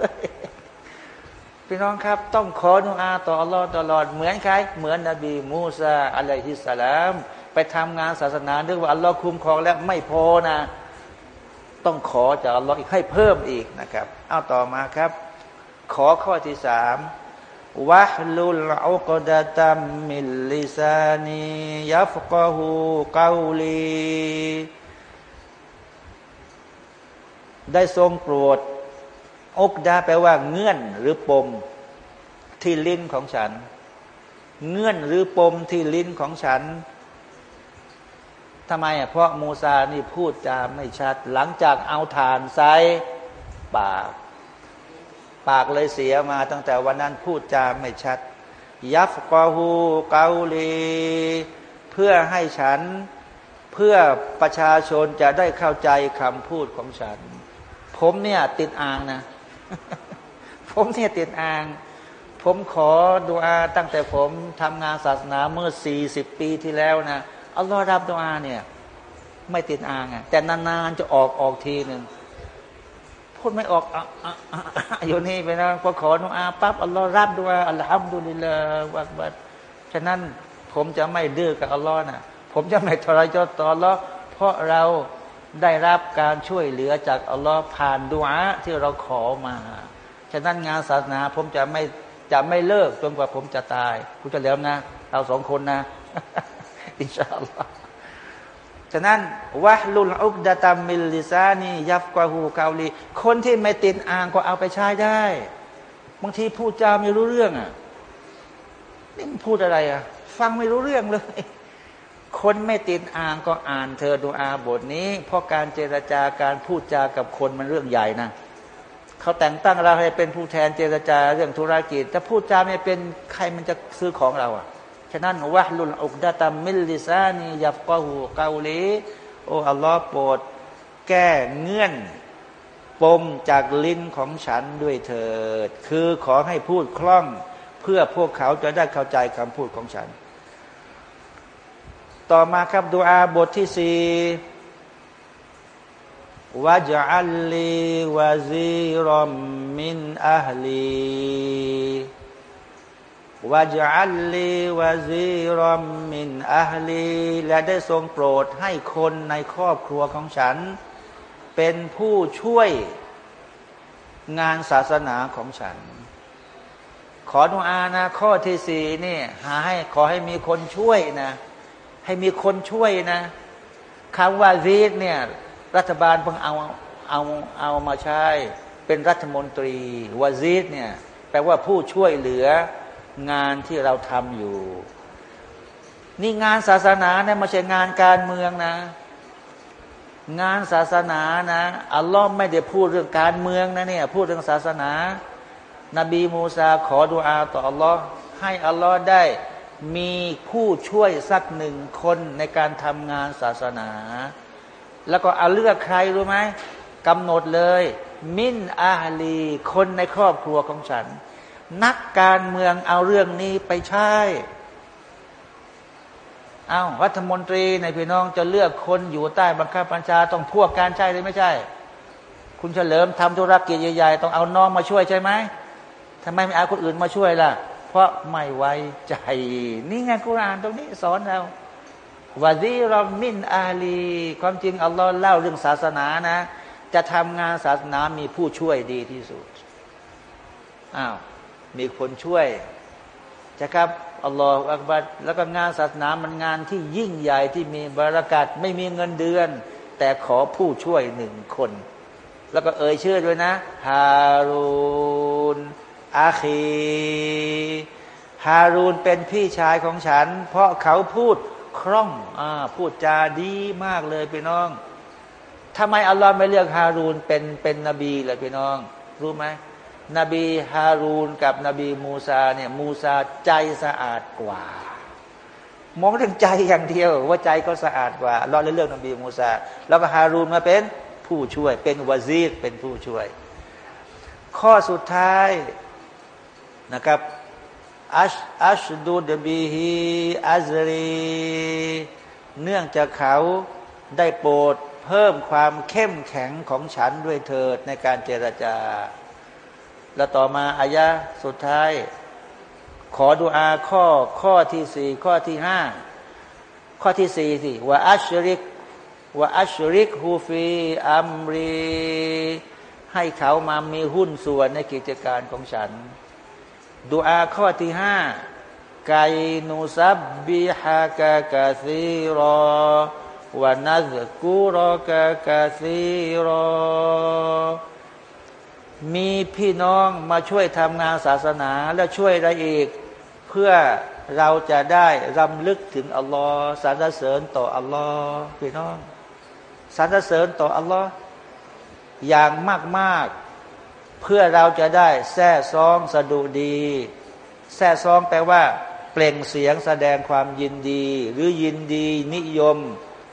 พี่น้องครับ ต้องขอดุอาต่ออัลลอฮ์ตลอดเหมือนใคร เหมือนนบีมูซาอะลัยฮิสสลาม ไปทำงานศาสนาด้วยว่าอัลลอฮ์คุ้มครองแล้วไม่พอนะ ต้องขอจากอัลลอฮ์อีกให้เพิ่มอีกนะครับ เอาต่อมาครับ ขอข้อที่สามวะลุลอุกดะตัมมิลลิซานียัฟกะฮูกาลีได้ทรงโปรด อกดาแปลว่าเงื่อนหรือปมที่ลิ้นของฉัน เงื่อนหรือปมที่ลิ้นของฉันทำไมอะเพราะมูซานี่พูดจาไม่ชัด หลังจากเอาฐานใส่ปาก ปากเลยเสียมาตั้งแต่วันนั้นพูดจาไม่ชัด ยัฟกอฮูเกาลีเพื่อให้ฉันเพื่อประชาชนจะได้เข้าใจคำพูดของฉัน ผมเนี่ยติดอ่างนะ ผมเนี่ยติดอ่าง ผมขอดูอาตั้งแต่ผมทำงานศาสนาเมื่อสี่สิบปีที่แล้วนะอัลลอฮ์รับดวอาเนี่ย ไม่ติดอ่างอะแต่นานๆจะออกออกทีหนึ่งพูดไม่ออกอ่อยู่นี่ไปนะพอขอดวอาปั๊บอัลลอฮ์รับดวอาอัลฮัมดุลิลลาห์วักบัดฉะนั้นผมจะไม่ดื้อกับอัลลอฮ์นะผมจะไม่ทรยศต่ออัลลอฮ์เพราะเรา ได้รับการช่วยเหลือจากอัลลอฮ์ผ่านดวอาที่เราขอมา ฉะนั้นงานศาสนาผมจะไม่จะไม่เลิกจนกว่าผมจะตายคุณจะเหลือมนะ เราสองคนนะ อินชาอัลลอฮ์ฉะนั้นวะลุลอุกดะตัมมิลลิซานียัฟกวาฮูกาลีคนที่ไม่ติดอ่างก็เอาไปใช้ได้ บางทีพูดจาไม่รู้เรื่องอะนี่มันพูดอะไรอะ ฟังไม่รู้เรื่องเลย คนไม่ติดอ่างก็อ่านเธอดูอาบทนี้ เพราะการเจรจาการพูดจากับคนมันเรื่องใหญ่นะเขาแต่งตั้งเราให้เป็นผู้แทนเจรจาเรื่องธุรกิจถ้าพูดจาไม่เป็นใครมันจะซื้อของเราอะฉะนั้นวะลุลอุกดะตัมมิลลิซานียับกะหูเกาลีโออัลลอฮ์โปรดแก้เงื่อนปมจากลิ้นของฉันด้วยเถิด คือขอให้พูดคล่อง เพื่อพวกเขาจะได้เข้าใจคำพูดของฉัน ต่อมาครับดูอาบทที่สี่วะจัลลีวะซีรอมมินอัลลีวาจัลลีวาซีรอมมินอัลลีและได้ทรงโปรดให้คนในครอบครัวของฉัน เป็นผู้ช่วยงานศาสนาของฉัน ขอดุอานะข้อที่สี่นี่หาให้ขอให้มีคนช่วยนะ ให้มีคนช่วยนะคำว่าซีดเนี่ย รัฐบาลเพิ่งเอาเอาเอามาใช้ เป็นรัฐมนตรีวาซีดเนี่ย แปลว่าผู้ช่วยเหลืองานที่เราทำอยู่ นี่งานศาสนาเนี่ยไม่ใช่งานการเมืองนะ งานศาสนานะอัลลอฮ์ไม่ได้พูดเรื่องการเมืองนะเนี่ยพูดเรื่องศาสนา นบีมูซาขอดุอาต่ออัลลอฮ์ให้อัลลอฮ์ได้ มีผู้ช่วยสักหนึ่งคนในการทำงานศาสนา แล้วก็เอาเลือกใครรู้ไหมกำหนดเลย มินอาลี คนในครอบครัวของฉัน นักการเมืองเอาเรื่องนี้ไปใช้เอารัฐมนตรีในพี่น้องจะเลือกคนอยู่ใต้บังคับบัญชาต้องพวกการใช่หรือไม่ใช่ คุณเฉลิมทำธุรกิจใหญ่ๆ ต้องเอาน้องมาช่วยใช่ไหมทำไมไม่เอาคนอื่นมาช่วยล่ะ เพราะไม่ไว้ใจ นี่ไงกุรานตรงนี้สอนเราวาซีรอมินอาลี ความจริงอัลลอฮ์เล่าเรื่องศาสนานะ จะทำงานศาสนามีผู้ช่วยดีที่สุดอ้าวมีคนช่วยจะครับอัลลอฮฺอักบัดแล้วก็งานศาสนามันงานที่ยิ่งใหญ่ที่มีบารักัดไม่มีเงินเดือน แต่ขอผู้ช่วยหนึ่งคน แล้วก็เอ่ยชื่อด้วยนะ ฮารูน อาคีฮารูนเป็นพี่ชายของฉัน เพราะเขาพูดคล่องอพูดจาดีมากเลยพี่น้องทำไมอัลลอฮ์ไม่เลือกฮารูนเป็นเป็นนบีเลยพี่น้อง รู้ไหมนบีฮารูนกับนบีมูซาเนี่ยมูซาใจสะอาดกว่า มองเรื่องใจอย่างเดียว ว่าใจก็สะอาดกว่าเราเรื่องนบีมูซาแล้วก็ฮารูนมาเป็นผู้ช่วย เป็นวาซีดเป็นผู้ช่วย ข้อสุดท้าย นะครับอัชอัชดูดบีฮีอัซรีเนื่องจากเขาได้โปรดเพิ่มความเข้มแข็งของฉันด้วยเถิดในการเจรจา แล้วต่อมาอายะสุดท้าย ขอดูอาข้อข้อที่สี่ข้อที่ห้าข้อที่สี่สิว่าอัชริกว่าอัชริกฮูฟีอัมรี ให้เขามามีหุ้นส่วนในกิจการของฉัน ดูอาข้อที่ห้าไกนุซับบิฮากะกะซีรอวานัสกุรอกะกะซีรอมีพี่น้องมาช่วยทำงานศาสนาและช่วยอะไรอีก เพื่อเราจะได้รำลึกถึงอัลลอฮ์สรรเสริญต่ออัลลอฮ์พี่น้องสรรเสริญต่ออัลลอฮ์อย่างมากๆ เพื่อเราจะได้แท้ซองสะดุดีแท้ซองแปลว่า เปล่งเสียงแสดงความยินดี หรือยินดี นิยม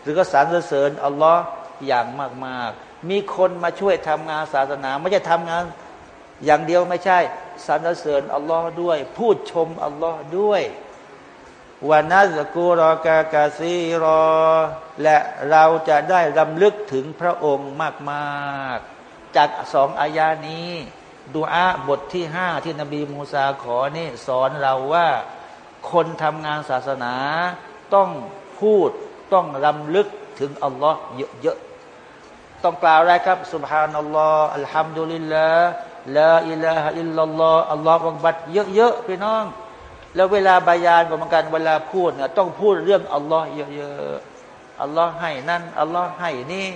หรือก็สรรเสริญอัลลอฮ์อย่างมาก ๆ มีคนมาช่วยทำงานศาสนา ไม่ใช่ทำงาน อย่างเดียวไม่ใช่สรรเสริญอัลลอฮ์ด้วย พูดชมอัลลอฮ์ด้วยวานัสกูรอกากาซีรอ และเราจะได้รำลึกถึงพระองค์มาก ๆ จากสองอายานี้ดูอาบทที่ห้าที่นบีมูซาขอนี่สอนเราว่าคนทำงานศาสนาต้องพูดต้องรำลึกถึงอัลลอฮ์เยอะๆ ต้องกล่าวอะไรครับسبحان الله الحمد لله لا إله إلا الله الله أكبر เยอะๆพี่น้อง แล้วเวลา بيان ก็เหมือนกันเวลาพูดเนี่ยต้องพูดเรื่องอัลลอฮ์เยอะๆอัลลอฮ์ให้นั่นอัลลอฮ์ให้นี่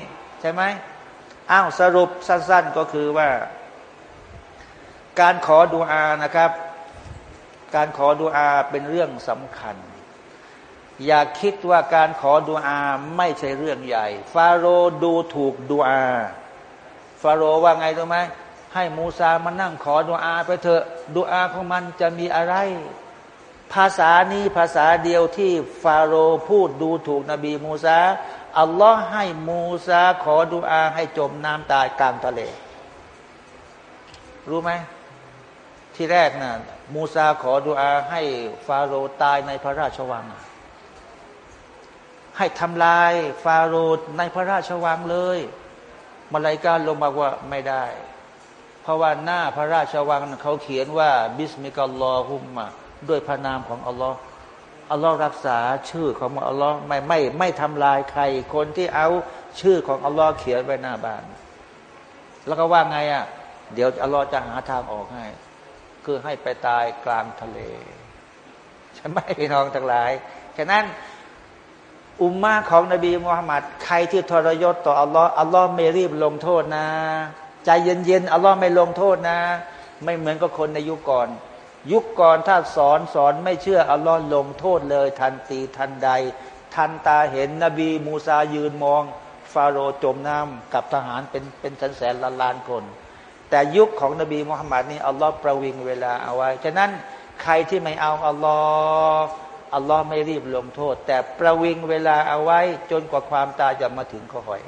ใช่ไหม อ้าวสรุปสั้น ๆก็คือว่า การขอดุอานะครับ การขอดุอาเป็นเรื่องสำคัญ อย่าคิดว่าการขอดุอาไม่ใช่เรื่องใหญ่ ฟาโรดูถูกดุอา ฟาโรว่าไงรู้ไหมให้มูซามานั่งขอดุอาไปเถอะดุอาของมันจะมีอะไร ภาษานี้ภาษาเดียวที่ฟาโรห์พูดดูถูกนบีมูซา อัลลอฮ์ให้มูซาขอดุอาให้จมน้ำตายกลางทะเล รู้ไหมที่แรกนะ่ะมูซาขอดุอาให้ฟาโรห์ตายในพระราชวัง ให้ทำลายฟาโรห์ในพระราชวังเลยมาลายกาลงบอกว่าไม่ได้ เพราะว่าหน้าพระราชวังเขาเขียนว่า บิสมิกลลอฮุมมาด้วยพระนามของอัลลอฮ์ อัลลอฮ์รักษาชื่อของอัลลอฮ์ไม่ไม่ไม่ทำลายใคร คนที่เอาชื่อของอัลลอฮ์เขียนไว้หน้าบ้าน แล้วก็ว่าไงอะ เดี๋ยวอัลลอฮ์จะหาทางออกให้ คือให้ไปตายกลางทะเลใช่ไหมพี่น้องทั้งหลายฉะนั้นอุมมาของนบีมุฮัมมัดใครที่ทรยศต่ออัลลอฮ์อัลลอฮ์ไม่รีบลงโทษนะ ใจเย็นๆอัลลอฮ์ไม่ลงโทษนะ ไม่เหมือนกับคนในยุคก่อน ยุคก่อนถ้าสอนสอนไม่เชื่ออัลลอฮ์ลงโทษเลย ทันตีทันใด ทันตาเห็นนบีมูซายืนมอง ฟาโรจมน้ำกับทหารเป็นเป็นแสนแสนล้านล้านคน แต่ยุคของนบีมุฮัมมัดนี่อัลลอฮ์ประวิงเวลาเอาไว้ ฉะนั้นใครที่ไม่เอาอัลลอฮ์อัลลอฮ์ไม่รีบลงโทษ แต่ประวิงเวลาเอาไว้ จนกว่าความตายจะมาถึงขอหอย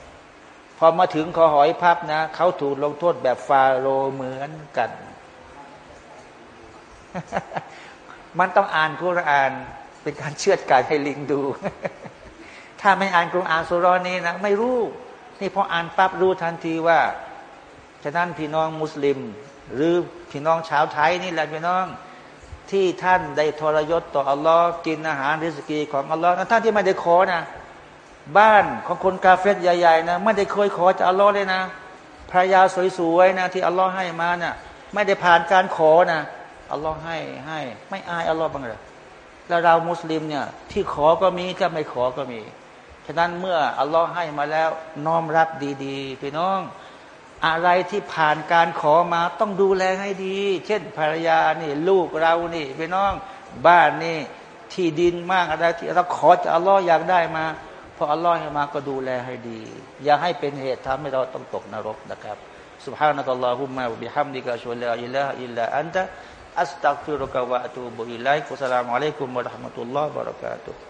พอมาถึงขอหอยพับนะเขาถูกลงโทษแบบฟาโรเหมือนกัน มันต้องอ่านกุรอาน เป็นการเชื่อดกายให้ลิงดู ถ้าไม่อ่านกุรอานสุรนี้นะไม่รู้นี่พออ่านปั๊บรู้ทันทีว่าฉะนั้นพี่น้องมุสลิม หรือพี่น้องชาวไทยนี่แหละพี่น้องที่ท่านได้ทรยศต่ออัลลอฮ์กินอาหารริสกีของอัลลอฮ์ท่านที่ไม่ได้ขอนะบ้านของคนกาเฟตใหญ่ๆนะไม่ได้เคยขอจากอัลลอฮ์เลยนะภรรยาสวยๆนะที่อัลลอฮ์ให้มานะ่ะไม่ได้ผ่านการขอนะ อัลลอฮ์ให้ให้ไม่อายอัลลอฮ์บ้างเลยแล้วเรามุสลิมเนี่ยที่ขอก็มีจะไม่ขอก็มี ฉะนั้นเมื่ออัลลอฮ์ให้มาแล้วน้อมรับดีๆพี่น้อง อะไรที่ผ่านการขอมาต้องดูแลให้ดี เช่นภรรยานี่ลูกเรานี่พี่น้องบ้านนี่ที่ดินมากอะไรที่เราขอจากอัลลอฮ์อยากได้มาพออัลลอฮ์ให้มาก็ดูแลให้ดี อย่าให้เป็นเหตุทำให้เราต้องตกนรกนะครับ سبحانك اللهم وبحمدك أشهد أن لا إله إلا أنت astaghfiruka wa. Wassalamualaikum warahmatullahi wabarakatuh.